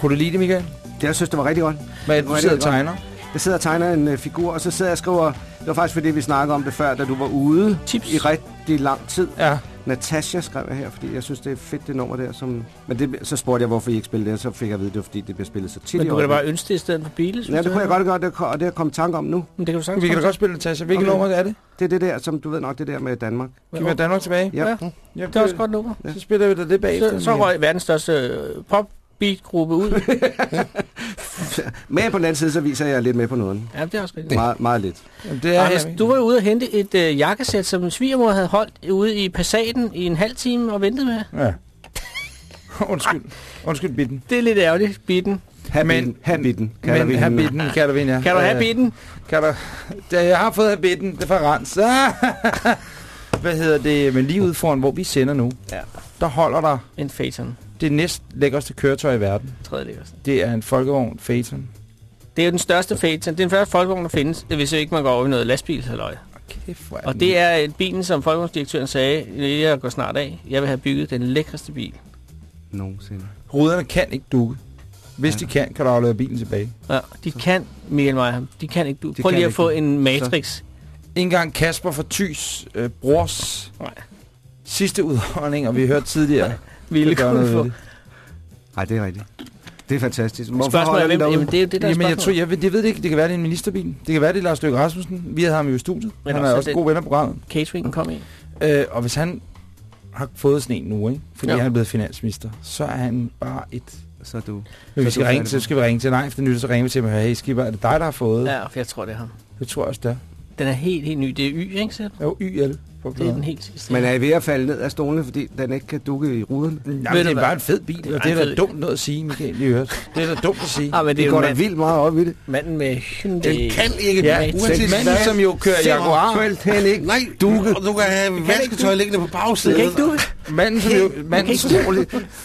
Kunne du lide det, Michael? Det, jeg synes, det var rigtig godt. Hvad er det, Det du sidder og tegner? Jeg sidder og tegner en uh, figur, og så sidder jeg og skriver... Det var faktisk fordi, vi snakkede om det før, da du var ude Tips. i rigtig lang tid. Ja. Natasha skrev jeg her, fordi jeg synes, det er fedt, det nummer der. Som... Men det, så spurgte jeg, hvorfor I ikke spillede det, og så fik jeg at vide, det var fordi, det bliver spillet så tit Men du kan da bare ønske det i stedet for Beatles. Ja, det kunne jeg godt gøre, det, og det har jeg kommet tanke om nu. Men det kan du sagtens Vi kan da godt spille Natasha. Hvilket Okay. nummer er det? Det er det der, som du ved nok, det der med Danmark. Kan vi have Danmark tilbage? Ja. Ja. Ja, Det er også godt nummer. Så spiller vi da det bagefter. Så, så røg verdens største øh, pop beat gruppe ud. Men på den anden side, så viser jeg lidt med på noget. ja, det er også rigtigt. Meget, meget lidt. Jamen, det er Anders, du var jo ude og hente et øh, jakkesæt, som svigermor havde holdt ude i Passaten i en halv time og ventet med. Ja. Undskyld. Undskyld, bitten. Det er lidt ærgerligt, bitten. Kalder vi Men hende. habitten, kalder vi hende, ja. Kan du have bitten? Kan du... Da jeg har fået habitten, det er fra Rans. Hvad hedder det? Men lige ude foran, hvor vi sender nu, Ja. der holder der En Phaeton. Det næst lækkerste køretøj i verden. Tredje lækkerste. Det er en folkevogn Phaeton. Det er jo den største Phaeton. Det er den første folkevogn, der findes, hvis ikke man går over i noget lastbilshalløj. Kæft, hvor Og det er bilen, som folkevognsdirektøren sagde, jeg går snart af. Jeg vil have bygget den lækreste bil. Nogensinde. Ruderne kan ikke dukke. Hvis Ja. de kan, kan du aflevere bilen tilbage. Ja, de kan, Michael Meyer, de kan ikke du. De Prøv lige at ikke få en matrix. Ikke engang Kasper fra Tys øh, brors Nej. sidste udholdning, og vi hørte tidligere. Ville det gør kunne noget få. ved det. Nej, det er rigtigt. Det er fantastisk. Hvorfor Spørgsmålet er, hvem, derude? jamen, det er jo det, der Jamen, jeg, tror, jeg, ved, jeg ved det ikke. Det kan være, det er en ministerbil. Det kan være, det er Lars Løkke Rasmussen. Vi havde ham jo i studiet. Men han er også god ven af programmet. Cateringen kom i. Øh, og hvis han har fået sådan en nu, ikke? fordi Ja. ja. han er blevet finansminister, så er han bare et... Så er du... Men vi så skal du ringe, så skal vi ringe til nej, efter nytte, så ringer vi til ham og hey, Skipper, er det dig, der har fået? Ja, for jeg tror, det er ham. Det tror jeg også, det er. Den er helt, helt ny. Det er Y, ikke selv? Jo, YL. Det er den helt sidste. Men er I ved at falde ned af stolene, fordi den ikke kan dukke i ruden? Nej, Ved men du det er bare en fed bil, Det er og det er da dumt noget at sige, Michael, i øvrigt. Det er da dumt at sige. Ah, men det Det er går da vildt meget op i det. manden med Hyundai. Den kan ikke, Ja, ja, uanset den hvad. mand, som jo kører Jaguar. Simpelthen ikke. Nej, du, du kan have vasketøj liggende på Det bagsædet. kan ikke du. Manden, som jo... Manden, som.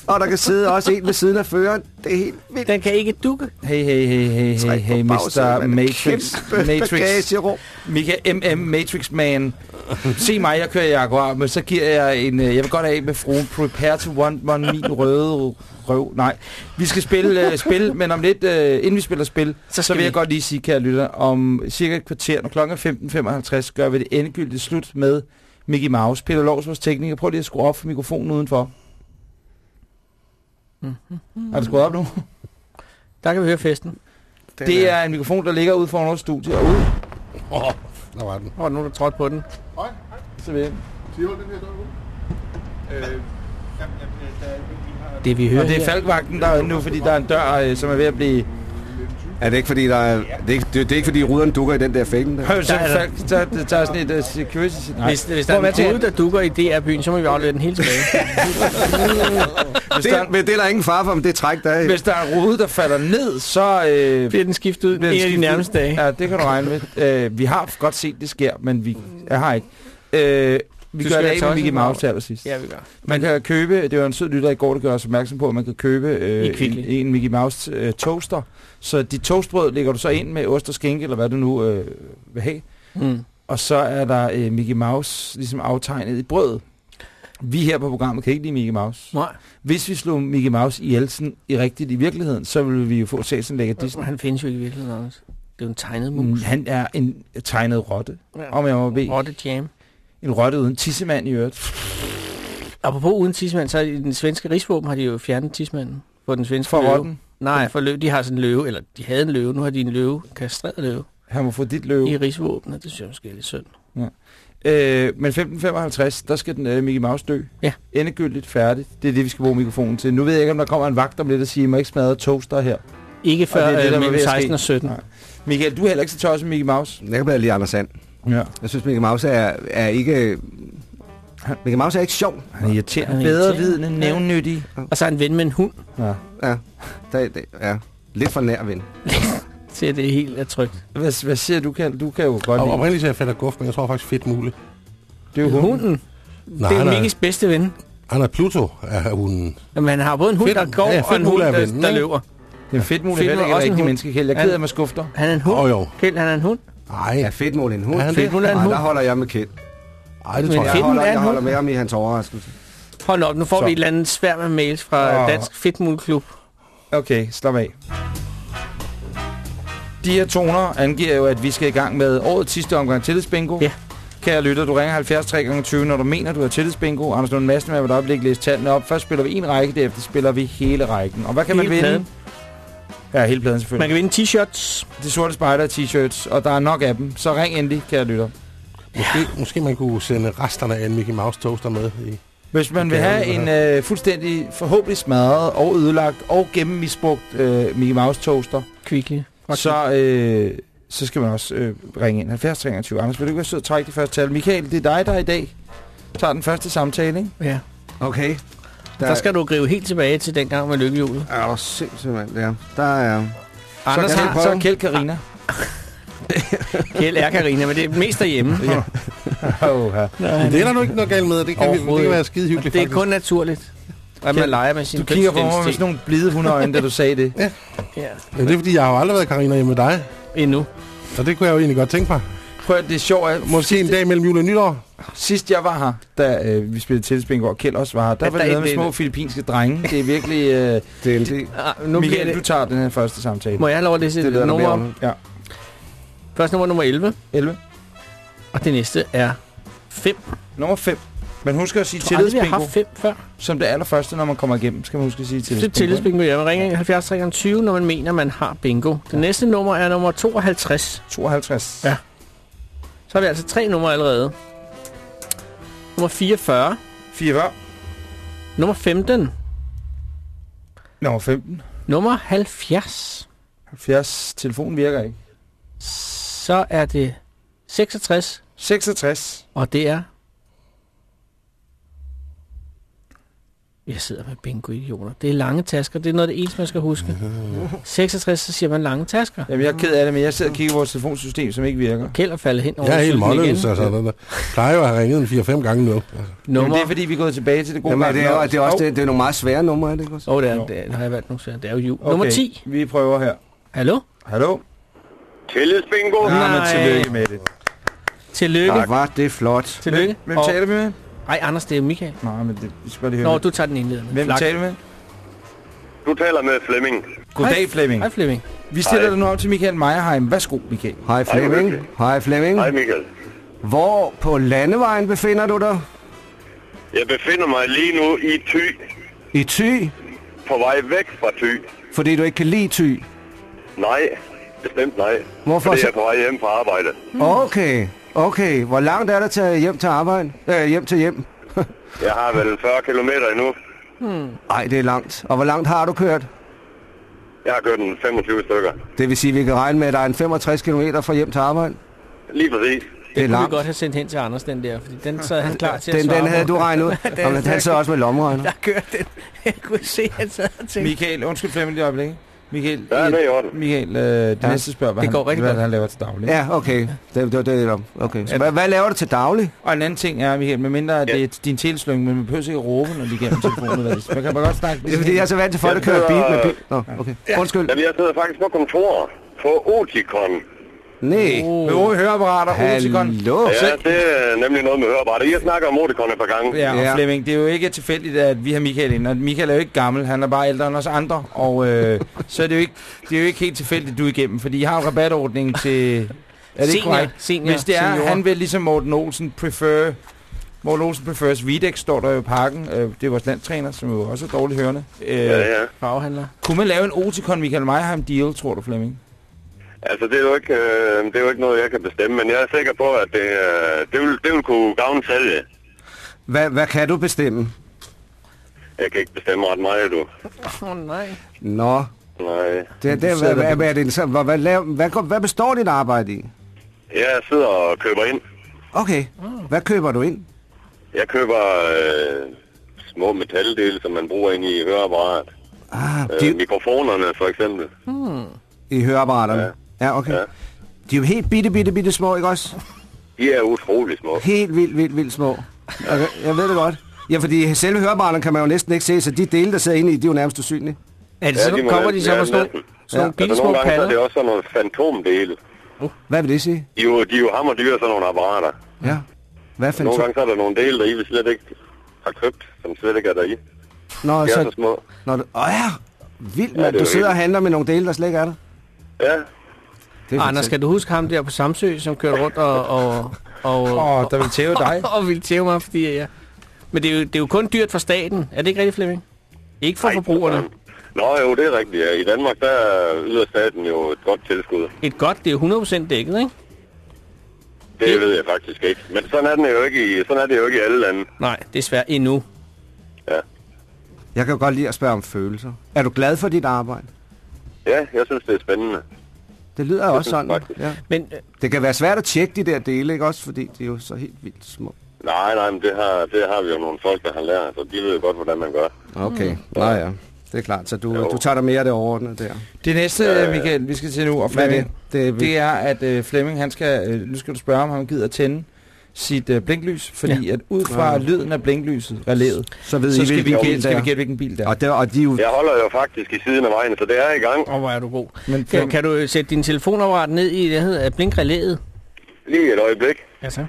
Og der kan sidde også en ved siden af føreren. Det er helt vildt. Den kan ikke dukke. hey, hey, hey, hey, hey, hey, Mr. Matrix. Matrix. Michael MM Matrix Man. Se mig, jeg kører Jaguar, men så giver jeg en... øh, Jeg vil godt af med fruen. Prepare to one, one min røde røv. Nej, vi skal spille uh, spil, men om lidt, uh, inden vi spiller spil, så, Så vil vi- jeg godt lige sige, kære lytter, om cirka et kvarter, når klokken er 15.55, gør vi det endegyldigt slut med Mickey Mouse. Peter Lovs, vores tekniker, prøv lige at skrue op for mikrofonen udenfor. Mm-hmm. Har du skruet op nu? Der kan vi høre festen. Den Det er en mikrofon, der ligger ude foran vores studie, og ude. Åh, der var den. Er der nogen, der trådte på den? Så vil Det vi hører og det er her. Falkvagten, der er nu, fordi der er en dør, øh, som er ved at blive... Er det ikke fordi, der er, det er, ikke, det, det er ikke fordi ruderne dukker i den der fækken der? Øh, så Der er der- der, der, er sådan et uh, security... Nej. Hvis, hvis der er en kode, der dukker i DR-byen, så må vi aflevere den helt tilbage. hvis, der, Det, men det er der ingen far for, men det er træk der er. hvis der er rude, der falder ned, så... Øh, Bliver den skiftet ud en af de nærmeste dage. Ja, det kan du regne med. Øh, vi har godt set, det sker, men vi jeg har ikke. Øh, Vi Du gør det af med Mickey. Mouse til allersidst. Ja, vi gør. Man kan købe, det var en sød lytter i går, der gør os opmærksom på, at man kan købe øh, en, en Mickey Mouse øh, toaster. Så dit toastbrød lægger du så ind med ost og skinke, eller hvad du nu øh, vil have. Mm. Og så er der øh, Mickey Mouse ligesom aftegnet i brødet. Vi her på programmet kan ikke lide Mickey Mouse. Nej. Hvis vi slog Mickey Mouse i Elsen i rigtigt i virkeligheden, så ville vi jo få Sasen lægger Disney. Han findes jo ikke i virkeligheden også. Det er jo en tegnet mus. Han er en tegnet rotte, Ja. om jeg må bede. Rotte Jam. En rotte uden tissemand i øvrigt. Apropos uden tidsmand, så i den svenske rigsvåben har de jo fjernet tidsmanden på den svenske For løve. rotten? Nej, for løve. De har sådan en løve, eller de havde en løve. Nu har de en løve, kastreret løve. Han må få dit løve. I rigsvåbenet, det synes jeg måske er lidt synd. Ja. Øh, men 15.55, der skal den øh, Mickey Mouse dø. Ja. Endegyldigt færdigt. Det er det, vi skal bruge mikrofonen til. Nu ved jeg ikke, om der kommer en vagt om lidt og siger, at I må ikke smadre toaster her. Ikke Og før det er det, øh, mellem ved at 16 ske. og 17. Nej. Michael, du er heller ikke så tosset med Mickey Mouse. Jeg kan bedre lide Anders Sand. Ja. Jeg synes, Mickey Mouse er, er ikke... Mickey Mouse er ikke sjov. Han er irriterende. Han er Bedre irriterende. vidende, nævnyttig. Og så er han ven med en hund, Ja. Ja, det, det, ja. lidt for nær ven. til at det helt er trygt. Hvad, hvad siger du, Kjeld? Du kan jo godt Og lide. oprindeligt sagde jeg fedt guf, men jeg tror faktisk fedt muligt. Det er jo hunden. Hunden, Nej, det er Mikkis bedste ven. Han er Pluto, er hunden. Jamen, han har både en hund, Fedt- der går, ja, og en hund, er der, der løber. Det er fedt muligt. Mule ikke er rigtig hund. menneske, Kjeld. Jeg er Han- ked af med skufter. Han er en hund. Åh, jo. Kjeld, han er en hund. Nej, Er fedt mål en hund? Er han Fedt, det? hun er en Nej, hund. der holder jeg med Kjeld. Ej, det tror jeg. fedt- Jeg holder, er jeg holder med ham i hans overraskelse. Hold op, nu får Så. vi et eller andet svær med mails fra Åh. Dansk Fedtmulklub. Okay, slap af. De her toner angiver jo, at vi skal i gang med årets sidste omgang tillidsbingo. Ja. Kære lytter, du ringer 70 3 gange 20, når du mener, du har tillidsbingo. Anders Lund Madsen med et øjeblik læse tallene op. Først spiller vi en række, derefter spiller vi hele rækken. Og hvad kan Hele man vinde? pladen. Ja, hele pladen Man selvfølgelig. kan vinde t-shirts. De sorte spejder t-shirts, og der er nok af dem. Så ring endelig, kære lytter. Måske, måske man kunne sende resterne af en Mickey Mouse toaster med i... Hvis man vil Okay, have en øh, fuldstændig forhåbentlig smadret og ødelagt og gennemmisbrugt øh, Mickey Mouse toaster, Kvickly. så, øh, så skal man også øh, ringe ind. 70 23. Anders, vil du ikke være sød at trække det første tal? Michael, det er dig, der i dag tager den første samtale, ikke? Ja. Okay. Der skal du gribe helt tilbage til den gang med lykkehjulet. Er du sindssygt, mand. Ja. Der er... Anders så, har- Kjeld, så Kjeld Karina. Kjeld er Karina, men det er mest derhjemme. Ja. oh, ja. Det er der nu ikke noget galt med, det kan, vi, det kan være skide hyggeligt Det er faktisk. kun naturligt, at man leger med sin Du kigger på mig med sådan nogle blide hundeøjne, da du sagde det. Ja, Men det er fordi, jeg har jo aldrig været Karina hjemme med dig. endnu. Og det kunne jeg jo egentlig godt tænke mig. Prøv at det er sjovt, at Måske en dag mellem jul og nytår. Sidst jeg var her, da øh, vi spillede tillidsbingo, og Kjeld også var her, der Ja, var der det er noget med små det. filippinske drenge. Det er virkelig... Øh, Det en del. Ah, nu Michael, det... du tager den her første samtale. Må jeg have lov at læse Det et lyder der nummer? Ja. Først nummer nummer 11, 11. og det næste er 5. Nummer 5. Men husk at sige Jeg aldrig, vi har tillidsbingo. haft 5 før. Som det allerførste, når man kommer igennem, skal man huske at sige Det er tillidsbingo. tillidsbingo. Jeg vil ringe 70 320, når man mener, man har bingo. Det næste nummer er nummer 52. 52. Ja. Så har vi altså tre numre allerede. Nummer 44. 44. Nummer 15. Nummer 15. Nummer 70. 70. Telefonen virker ikke. Så er det 66. 66. Og det er... Jeg sidder med bingo-idioter. Det er lange tasker. Det er noget af det eneste, man skal huske. 66, så siger man lange tasker. Jamen, jeg er ked af det, men jeg sidder og kigger på vores telefonsystem, som ikke virker. Kjeld er faldet hen over Jeg er helt målløs, altså. Der, der plejer jo at have ringet en 4-5 gange nu. Altså. Jamen, Nummer... det er fordi, vi er gået tilbage til det gode Jamen, det er, det er også det, det er nogle meget svære numre, er det ikke også? Åh, oh, det, er, det, er, det har jeg valgt nu, så det er jo jul. Okay, Nummer 10. Vi prøver her. Hallo? Hallo? Tillidsbingo. Ja, men Nej. tillykke med det. Tillykke. Tak, var det flot. Tillykke. Hvem Og- taler vi med? Ej, Anders, det er jo Michael. Nej, men det, vi skal bare lige høre. Nå, du tager den indledende. Hvem Flak. taler med? Du taler med Flemming. Goddag, Flemming. Hej, Flemming. Vi stiller Hej. dig nu op til Michael Meierheim. Værsgo, Michael. Hej Flemming. Hej Flemming. Hej Michael. Hvor på landevejen befinder du dig? Jeg befinder mig lige nu i Thy, I Thy? på vej væk fra Thy. Fordi du ikke kan lide Thy. Nej, bestemt nej. Hvorfor Fordi jeg er på vej hjem fra arbejde. Okay, okay. Hvor langt er der til hjem til arbejde? Øh, hjem til hjem. Jeg har vel 40 kilometer endnu. Ej, det er langt. Og hvor langt har du kørt? Jeg har kørt en 25 stykker. Det vil sige, at vi kan regne med, at der er en 65 km fra hjem til arbejde. Lige præcis. Det er Det kunne vi godt have sendt hen til Anders, den der, fordi den sad han klar til at Den, svare den havde på. du regnet ud. Den- Jamen, han så også med lommeregner. Der kørte den. Jeg kunne se, at han sad og tænkte. Michael, undskyld Flemming lige et øjeblik. Michael, Ja, det er i orden. Michael øh, det Ja. næste spørger, hvad, Det går han, rigtig hvad godt. han laver til daglig. Ja, okay. Det, det, det, okay. Så, hvad, hvad laver du til daglig? Og en anden ting er, Michael, medmindre det er din telesløng, men man behøver ikke råbe, når de gennem telefonen. Man kan bare godt snakke. Det er fordi, jeg er så vant til folk, der kører bil med bil. Nå, okay. Undskyld. Jamen, jeg sidder faktisk på kontor på Oticon. Nej. Med ord høreapparater, Oticon. Hallo. Ja, det er nemlig noget med høreapparater. Jeg snakker om Oticon et par gange. Ja, og Ja. Flemming, det er jo ikke tilfældigt, at vi har Michael inde. Og Michael er jo ikke gammel, han er bare ældre end os andre. Og øh, så er det, jo ikke, det er jo ikke helt tilfældigt, du er igennem, fordi jeg har en rabatordning til... Er det ikke Senior, korrekt? senior, Hvis det er, seniorer. han vil ligesom Morten Olsen prefer... Morten Olsen prefers Videx, står der jo i pakken. Øh, det er vores landstræner, som jo også er dårligt hørende. Øh, Ja, ja. Kunne man lave en Oticon, Michael Meyerheim deal, tror du, Flemming? Altså, det er, jo ikke, øh, det er jo ikke noget, jeg kan bestemme, men jeg er sikker på, at det, øh, det, vil, det vil kunne gavne salget. Hvad, hvad kan du bestemme? Jeg kan ikke bestemme ret meget, du. Åh, oh, nej. Nå. Nej. Det, det, hvad, hvad, hvad, er det, hvad, hvad, hvad, hvad, hvad består dit arbejde i? Jeg sidder og køber ind. Okay. Hvad køber du ind? Jeg køber øh, små metaldele, som man bruger ind i høreapparatet. Ah, Øh, de, mikrofonerne, for eksempel. Hmm. I høreapparaterne? Ja, okay. Ja. De er jo helt bitte, bitte, bitte små, ikke også? De er utrolig små. Helt vildt, vildt, vildt små. Okay, jeg ved det godt. Ja, fordi selve høreapparaterne kan man jo næsten ikke se, så de dele, der sidder inde i, de er jo nærmest usynlige. Er det så, de må kommer de så med sådan nogle, sådan nogle Altså, bitte små nogle gange så er det paller? også sådan nogle fantomdele. Hvad vil det sige? De er jo, de er jo hammerdyre, sådan nogle apparater. Ja. Hvad fandt Nogle gange så er der nogle dele, der I vi slet ikke har købt, som slet ikke er der i. Nå, De er så så... små. Nå, du... Åh ja! Vildt, Ja, mand. Du sidder og handler med nogle dele, der slet ikke er der. Ja, Det er Anders, skal du huske ham der på Samsø, som kørte rundt og... og og, Åh, der vil tæve dig. og ville tæve mig, fordi jeg... Men det er, jo, det er jo kun dyrt for staten. Er det ikke rigtigt, Flemming? Ikke for Ej, forbrugerne. Nå jo, det er rigtigt. Ja. I Danmark, der yder staten jo et godt tilskud. Et godt, det er jo 100% dækket, ikke? Det Det- ved jeg faktisk ikke. Men sådan er, den jo ikke i, sådan er det jo ikke i alle lande. Nej, desværre endnu. Jeg kan jo godt lide at spørge om følelser. Er du glad for dit arbejde? Ja, jeg synes, det er spændende. Det lyder også synes sådan. faktisk. Ja. Men øh, Det kan være svært at tjekke de der dele, ikke også? Fordi de er jo så helt vildt små. Nej, nej, men det har, det har vi jo nogle folk, der har lært, så de ved jo godt, hvordan man gør. Okay. Mm. Nå ja, det er klart. Så du, Jo. du tager dig mere af det overordnede der. Det næste, Ja, ja. Michael, vi skal til nu, og Flemming, det? Det er, det er, at øh, Flemming, han skal, øh, nu skal du spørge, om han gider tænde sit øh, blinklys, fordi ja. at ud fra Ja. lyden af blinklyset, relæet, så ved så I, skal vi, gætte, skal vi gætte, hvilken bil det er. Og, der, og de jo... Jeg holder jo faktisk i siden af vejen, så det er i gang. åh, hvor er du god. Men Kan, kan du øh, sætte din telefonapparat ned i, det hedder blinkrelæet? Lige et øjeblik. Ja, så.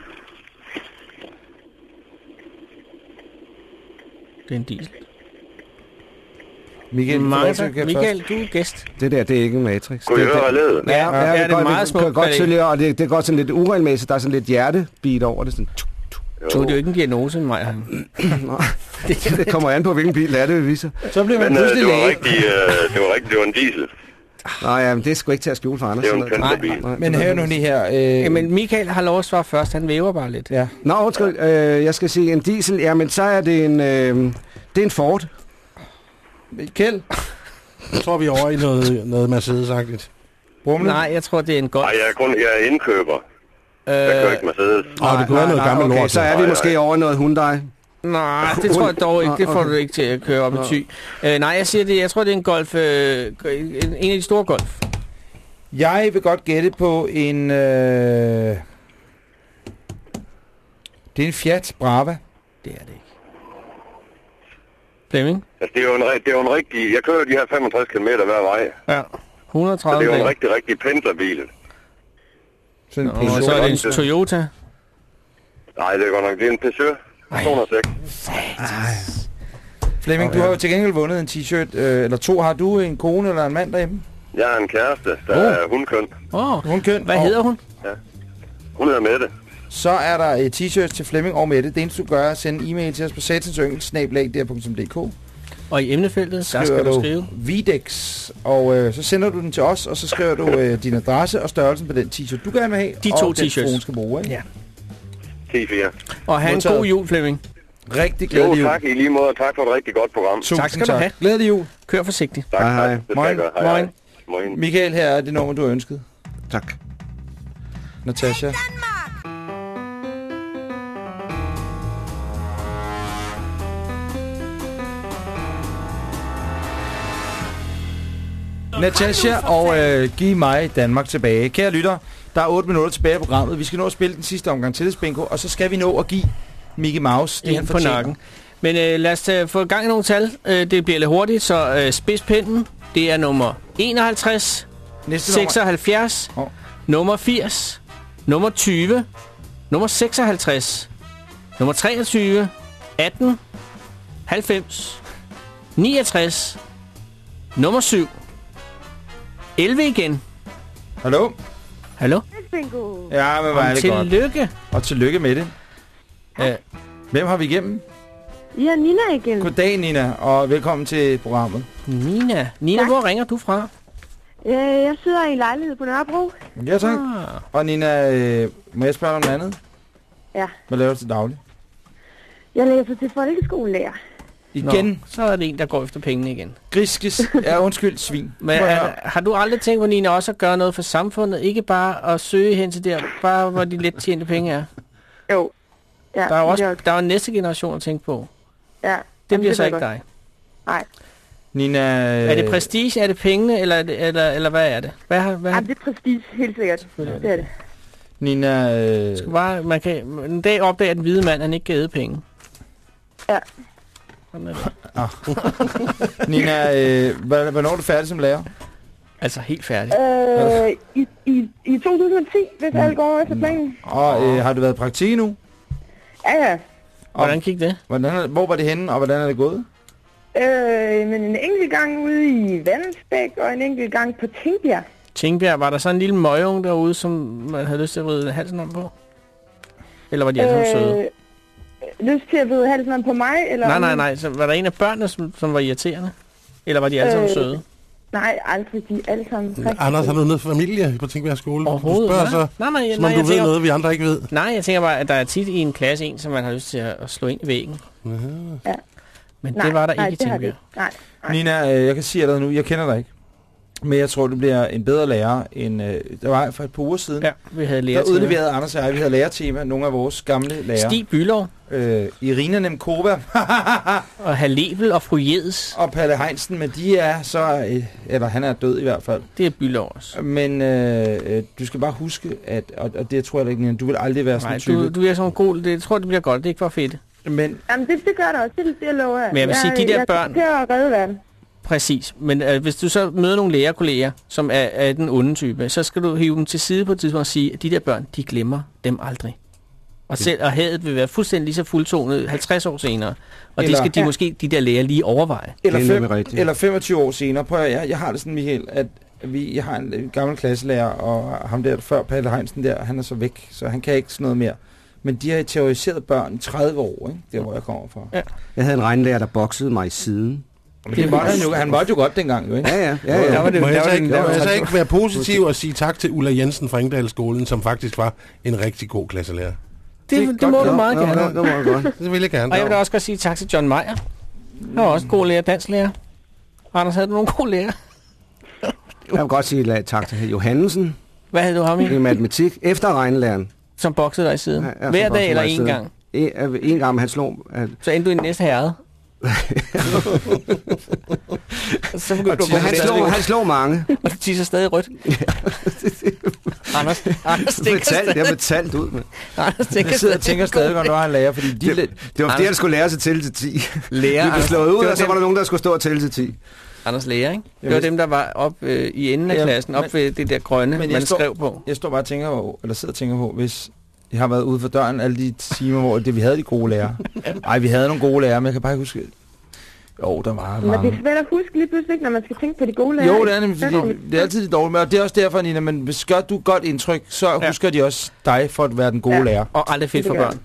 Det er en diesel. Michael, du Mange til tak. gætte Michael, du er gæst. Det der, det er ikke en matrix. Kunne I det, høre relæet? Ja, ja, Ja, ja, det er meget smukt. smukt Godt tydeligt, og det, det går sådan lidt uregelmæssigt. Der er sådan lidt hjertebeat over det. Sådan, tjuk, Så er det jo ikke en diagnose, mig. det kommer an på, hvilken bil det er, det vil vise. Så bliver man Men øh, pludselig det var læge. rigtig, øh, det var rigtig, det var en diesel. Nej, ja, men det er sgu ikke til at skjule for Anders. Det er jo en sådan noget. pendlerbil. Nej, Men det- hør nu lige her. Øh, Jamen, Michael har lov at svare først. Han væver bare lidt. ja. Nå, undskyld, øh, jeg skal sige en diesel. Jamen, så er det en, øh, det er en Ford. Michael, Jeg tror, vi er over i noget, noget Mercedes-agtigt. Brumle. Nej, jeg tror, det er en golf. Nej, jeg er kun jeg er indkøber. Jeg kører Øh, ikke Mercedes. Åh, det kunne være noget gammelt okay, lort. så er vi Nej, måske nej. over i noget Hyundai. nej, det tror jeg dog ikke. Det får Okay. du ikke til at køre op i ty. Øh, nej, jeg siger det. Jeg tror, det er en golf. Øh, en, en af de store golf. Jeg vil godt gætte på en... Øh, det er en Fiat Brava. Det er det. Flemming? Altså, det er jo en, det er jo en rigtig... Jeg kører de her 65 km hver vej. Ja. Så 130 det er jo en rigtig, rigtig pendlerbil. En Nå, og så er det en Toyota. Nej, det er godt nok. Det er en Peugeot 206. Flemming, du har jo til gengæld vundet en t-shirt, øh, eller to. Har du en kone eller en mand derhjemme? Jeg har en kæreste, der er hundkøn. Åh, oh, Hun køn. hvad og hedder hun? Hun hedder Mette. Så er der et t-shirt til Flemming og Mette. Det eneste du gør er at sende en e-mail til os på satansyngel.dk. Og i emnefeltet, der Skriver skal du du skrive. Videx, og øh, så sender du den til os, og så skriver du øh, din adresse og størrelsen på den t-shirt, du gerne vil have. De og to den t-shirts. skal bruge, ikke? Ja. 10-4. Og have en Modtaget. god jul, Flemming. Rigtig Jo, glædelig jul. tak i lige måde, og tak for et rigtig godt program. Tusind Tak skal du have. Glædelig jul. Kør forsigtigt. Tak, Hej, hej. tak. Moin. Hej, hej. Moin. Michael, her er det nummer, du har ønsket. Tak. Natasha. Natasha og øh, Giv mig Danmark tilbage. Kære lytter, der er 8 minutter tilbage i programmet. Vi skal nå at spille den sidste omgang tillidsbingo, og så skal vi nå at give Mickey Mouse det, han fortjener. nakken. Men øh, lad os tage, få gang i nogle tal. Øh, det bliver lidt hurtigt, så øh, spidspinden, det er nummer 51, Næste nummer. 76, oh. nummer 80, nummer 20, nummer 56, nummer 23, 18, 90, 69, nummer 7, 11 igen. Hallo? Hallo? Bingo. Ja, men er det godt. tillykke. Og tillykke med det. Ja. Hvem har vi igennem? Ja, Nina igen. Goddag, Nina, og velkommen til programmet. Nina. Nina, Tak. hvor ringer du fra? Øh, jeg sidder i en lejlighed på Nørrebro. Ja, tak. Ah. Og Nina, øh, må jeg spørge dig om noget andet? Ja. Hvad laver du til daglig? Jeg læser til folkeskolelærer. Igen? Nå, så er det en, der går efter pengene igen. Griskes. Ja, undskyld, svin. Men er, har du aldrig tænkt på, Nina, også at gøre noget for samfundet? Ikke bare at søge hen til der, bare hvor de let tjente penge er? Jo. Ja, der er jo det også er- der er næste generation at tænke på. Ja. Det bliver så ved ikke godt. dig. Nej. Nina... Er det prestige, er det pengene, eller, er det, eller, eller hvad er det? Hvad, har- hvad, Jamen, det er prestige, helt sikkert. Det er det. Nina... Øh... skal bare, man kan, en dag opdager den hvide mand, at han ikke kan æde penge. Ja. Sådan er det. Ah. Nina, øh, hvad- hvornår er du færdig som lærer? Altså helt færdig. Øh, i, i, I 2010, hvis alt går efter planen. Og øh, har du været i praktik nu? Ja, ja. Hvordan gik det? Hvordan, er- hvor var det henne, og hvordan er det gået? Øh, men en enkelt gang ude i Vandensbæk, og en enkelt gang på Tingbjerg. Tingbjerg, var der så en lille møgung derude, som man havde lyst til at vride halsen om på? Eller var de alle sammen søde? Lyst til at vide halsen om på mig? Eller Nej, nej, nej. Så var der en af børnene, som, som var irriterende? Eller var de alle sammen Øh, søde? Nej, aldrig. De er alle sammen rigtig Anders, har du noget familie på Tingbjerg skole? Overhovedet, Du spørger nej. så, Nej, nej, som nej, om jeg du ved tænker- noget, vi andre ikke ved. Nej, jeg tænker bare, at der er tit i en klasse en, som man har lyst til at, slå ind i væggen. Ja. Men Nej, det var der nej, ikke i det Nej. nej. Nina, øh, jeg kan sige allerede nu, jeg kender dig ikke. Men jeg tror, du bliver en bedre lærer, end øh, der var for et par uger siden. Ja, vi havde Der lærertema. udleverede Anders og jeg, vi havde lærertema, nogle af vores gamle lærere. Stig Bylov. Øh, Irina Nemkova. og Halevel og Fru Jeds. Og Palle Heinsen, men de er så, øh, eller han er død i hvert fald. Det er Bylov også. Men øh, øh, du skal bare huske, at, og, og det tror jeg ikke, du vil aldrig være sådan Nej, en type. du, du er sådan en god... Det, jeg tror, det bliver godt. Det er ikke for fedt. Men, Jamen, det, det gør der også. Det, det lover jeg. Men jeg vil sige, de der jeg, børn- Jeg til at redde verden. Præcis. Men øh, hvis du så møder nogle lærerkolleger, som er, er den onde type, så skal du hive dem til side på et tidspunkt og sige, at de der børn, de glemmer dem aldrig. Og, selv, og hadet vil være fuldstændig lige så fuldtonet 50 år senere. Og Eller- det skal de Ja. måske, de der lærer, lige overveje. eller, fem, eller 25 år senere. Prøv at, jeg, jeg har det sådan, Michael, at vi, jeg har en, en gammel klasselærer, og ham der før, Palle Heinsen der, han er så væk, så han kan ikke sådan noget mere. Men de har terroriseret børn i 30 år, ikke? Der hvor jeg kommer fra. Ja. Jeg havde en regnlærer, der boksede mig i siden. Men det måtte han jo, han måtte jo godt dengang, jo, ikke? Ja, ja. ja, ja. Der var det, må jeg, så var ikke, var jeg så ikke være positiv og sige tak til Ulla Jensen fra Engdalsskolen, som faktisk var en rigtig god klasselærer? Det, det, det må du meget gerne. ja, det må jeg godt. Det vil jeg gerne. Og jeg vil også godt sige tak til John Meyer. Han var også en god lærer, dansk lærer. Anders, havde du nogle gode lærer? Jeg vil godt sige tak til Johannesen. Hvad havde du ham i? I matematik. Efter regnlæreren. Som boksede dig i siden? Ja, Hver dag eller en gang? En, en gang, men han slog... At, Så endte du i den næste herred? så gå Men han med slog, stadigvæk. han slog mange. Og du tisser stadig rødt. Anders, Anders tænker blev talt, jeg blev stadig. talt ud. Man. Anders tænker Jeg sidder og tænker stadig, når du har en lærer, fordi de... Det, det var fordi, han skulle lære sig til til 10. Lærer, Vi blev slået Det ud, og så var der nogen, der skulle stå og tælle til 10. Anders lærer, ikke? Det var dem, der var op øh, i enden af Ja, klassen, op men- ved det der grønne, Men man står- skrev på. Jeg står bare og tænker på, eller sidder og tænker på, hvis jeg har været ude for døren alle de timer, hvor det, vi havde de gode lærere. Ej, vi havde nogle gode lærere, men jeg kan bare ikke huske... Jo, der var Men det er mange. svært at huske lige pludselig, når man skal tænke på de gode lærere. Jo, det er, nemlig, fordi det er altid det dårlige med, og det er også derfor, Nina, men hvis gør du godt indtryk, så ja. husker de også dig for at være den gode Ja. ja. lærer. Og aldrig fedt Det for børn.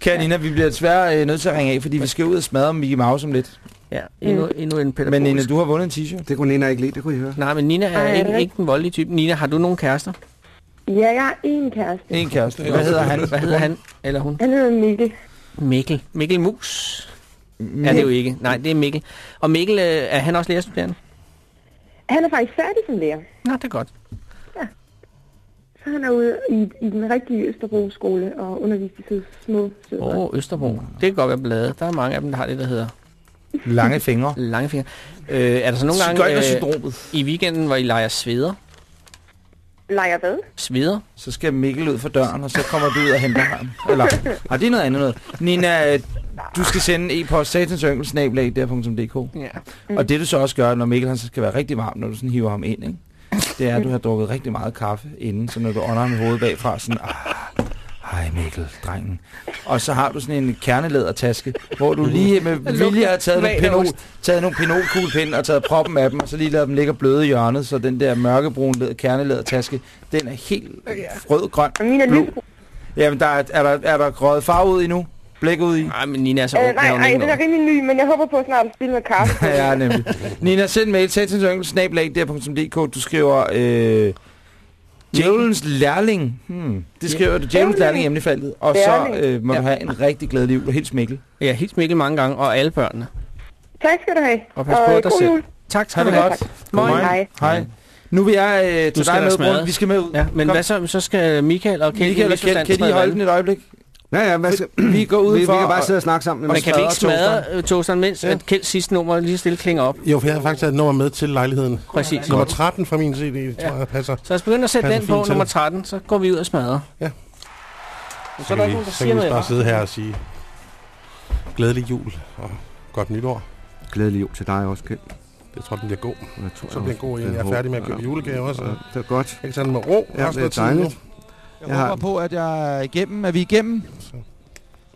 Kære Nina, vi bliver desværre øh, nødt til at ringe af, fordi vi skal ud og smadre Mickey Mouse om lidt. Ja, endnu, endnu en pædagogisk. Men Nina, du har vundet en t-shirt. Det kunne Nina ikke lide, det kunne I høre. Nej, men Nina er Ej, er ikke, det ikke den voldelige type. Nina, har du nogen kærester? Ja, jeg har én kæreste. En kæreste. Hvad hedder han? Hvad hedder han eller hun? Han hedder Mikkel. Mikkel. Mikkel Mus. Er det jo ikke. Nej, det er Mikkel. Og Mikkel, øh, er han også lærerstuderende? Han er faktisk færdig som lærer. Nå, det er godt. Så han er ude i, i den rigtige Østerbro-skole og undervist i så små sødre. Åh, oh, Østerbro. Det kan godt være bladet. Der er mange af dem, der har det, der hedder Lange fingre. Lange fingre. Øh, er der så nogle gange Sigøjnersyndromet. i weekenden, hvor I leger sveder? Leger hvad? Sveder? Så skal Mikkel ud for døren, og så kommer du ud og henter ham. Eller, har det er noget andet noget. Nina, du skal sende en e-post satansyngel.dk. Ja. Og det du så også gør, når Mikkel han så skal være rigtig varm, når du sådan hiver ham ind, ikke? det er, at du har drukket rigtig meget kaffe inden, så når du ånder ham i hovedet bagfra, sådan, ah, hej Mikkel, drengen. Og så har du sådan en kernelædertaske, hvor du lige med vilje har taget nogle, pinol, taget nogle pinolkuglepinde og taget proppen af dem, og så lige lavet dem ligge og bløde i hjørnet, så den der mørkebrune læder, kernelædertaske, den er helt rød-grøn. Min er blå. Jamen, der er, er, der, er der grøget farve ud endnu? Blæk ud i? Nej, men Nina er så Øh, nej, nej, ikke den er rimelig ny, men jeg håber på snart at spille med kaffe. ja, nemlig. Nina, send mail satansyngel.dk. Du skriver øh, Djævelens lærling. Hmm. Det skriver du. Djævelens lærling i emnefaldet. Og så øh, må du have en rigtig jul. Og helt Mikkel. Ja, helt Mikkel mange gange, og alle børnene. Tak skal du have. Og pas på dig selv. jul. Tak skal du have. godt. Moin. Hej. Hej. Nu vil jeg øh, til dig med smadret. rundt. Vi skal med ud. Ja, men Kom. hvad så? Så skal Michael og Kjeld... Michael og Kjeld, kan I lige holde den et øjeblik? Ja, ja, hvad skal... Vi går ud vi, for vi kan bare at- sidde og snakke sammen. Men kan vi ikke smadre øh, toasteren, mens Ja. at Kjelds sidste nummer lige stille klinger op? Jo, for jeg har faktisk taget et nummer med til lejligheden. Præcis. Nummer 13 fra min CD, tror Ja. jeg passer. Så lad os begynde at sætte den på, til. nummer 13, så går vi ud og smadrer. Ja. Og Så så er der ikke vi, nogen, der så siger kan vi bare sidde her og sige glædelig jul og godt nytår. Glædelig jul til dig også, Kjeld. Jeg tror, den bliver god. Jeg tror Så bliver den god Jeg er færdig med at købe julegaver også. Det er godt. Jeg kan tage den med ro Ja, det er dejligt. Jeg, Jeg har- håber på, at jeg er igennem. Er vi igennem?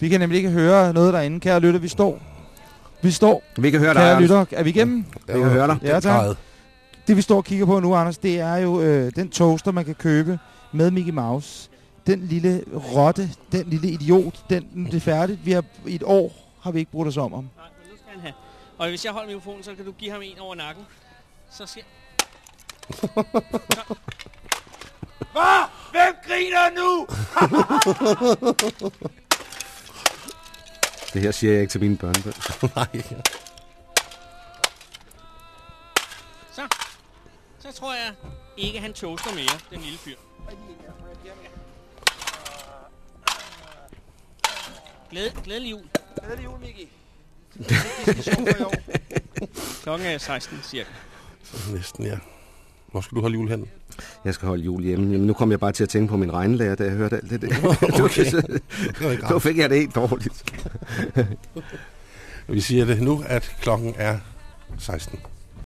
Vi kan nemlig ikke høre noget derinde. Kære lytter, vi står. Vi står. Vi kan høre dig, Kære Anders. lytter, er vi igennem? Vi kan høre dig. Ja, tak. Det vi står og kigger på nu, Anders, det er jo øh, den toaster, man kan købe med Mickey Mouse. Den lille rotte, den lille idiot, den, nu er det er færdigt. Vi har, I et år har vi ikke brugt os om ham. skal han have. Og hvis jeg holder mikrofonen, så kan du give ham en over nakken. Så skal... Hvad? Hvem griner nu? Det her siger jeg ikke til mine børnebørn. Nej. Så. Så tror jeg ikke, han toaster mere, den lille fyr. Glæde, glædelig jul. Glædelig jul, Miki. Klokken er 16 cirka. Næsten, ja. Hvor skal du holde jul hen? Jeg skal holde jul hjemme. Jamen, nu kom jeg bare til at tænke på min regnlærer, da jeg hørte alt det der. Okay. Nu fik jeg det helt dårligt. Vi siger det nu, at klokken er 16.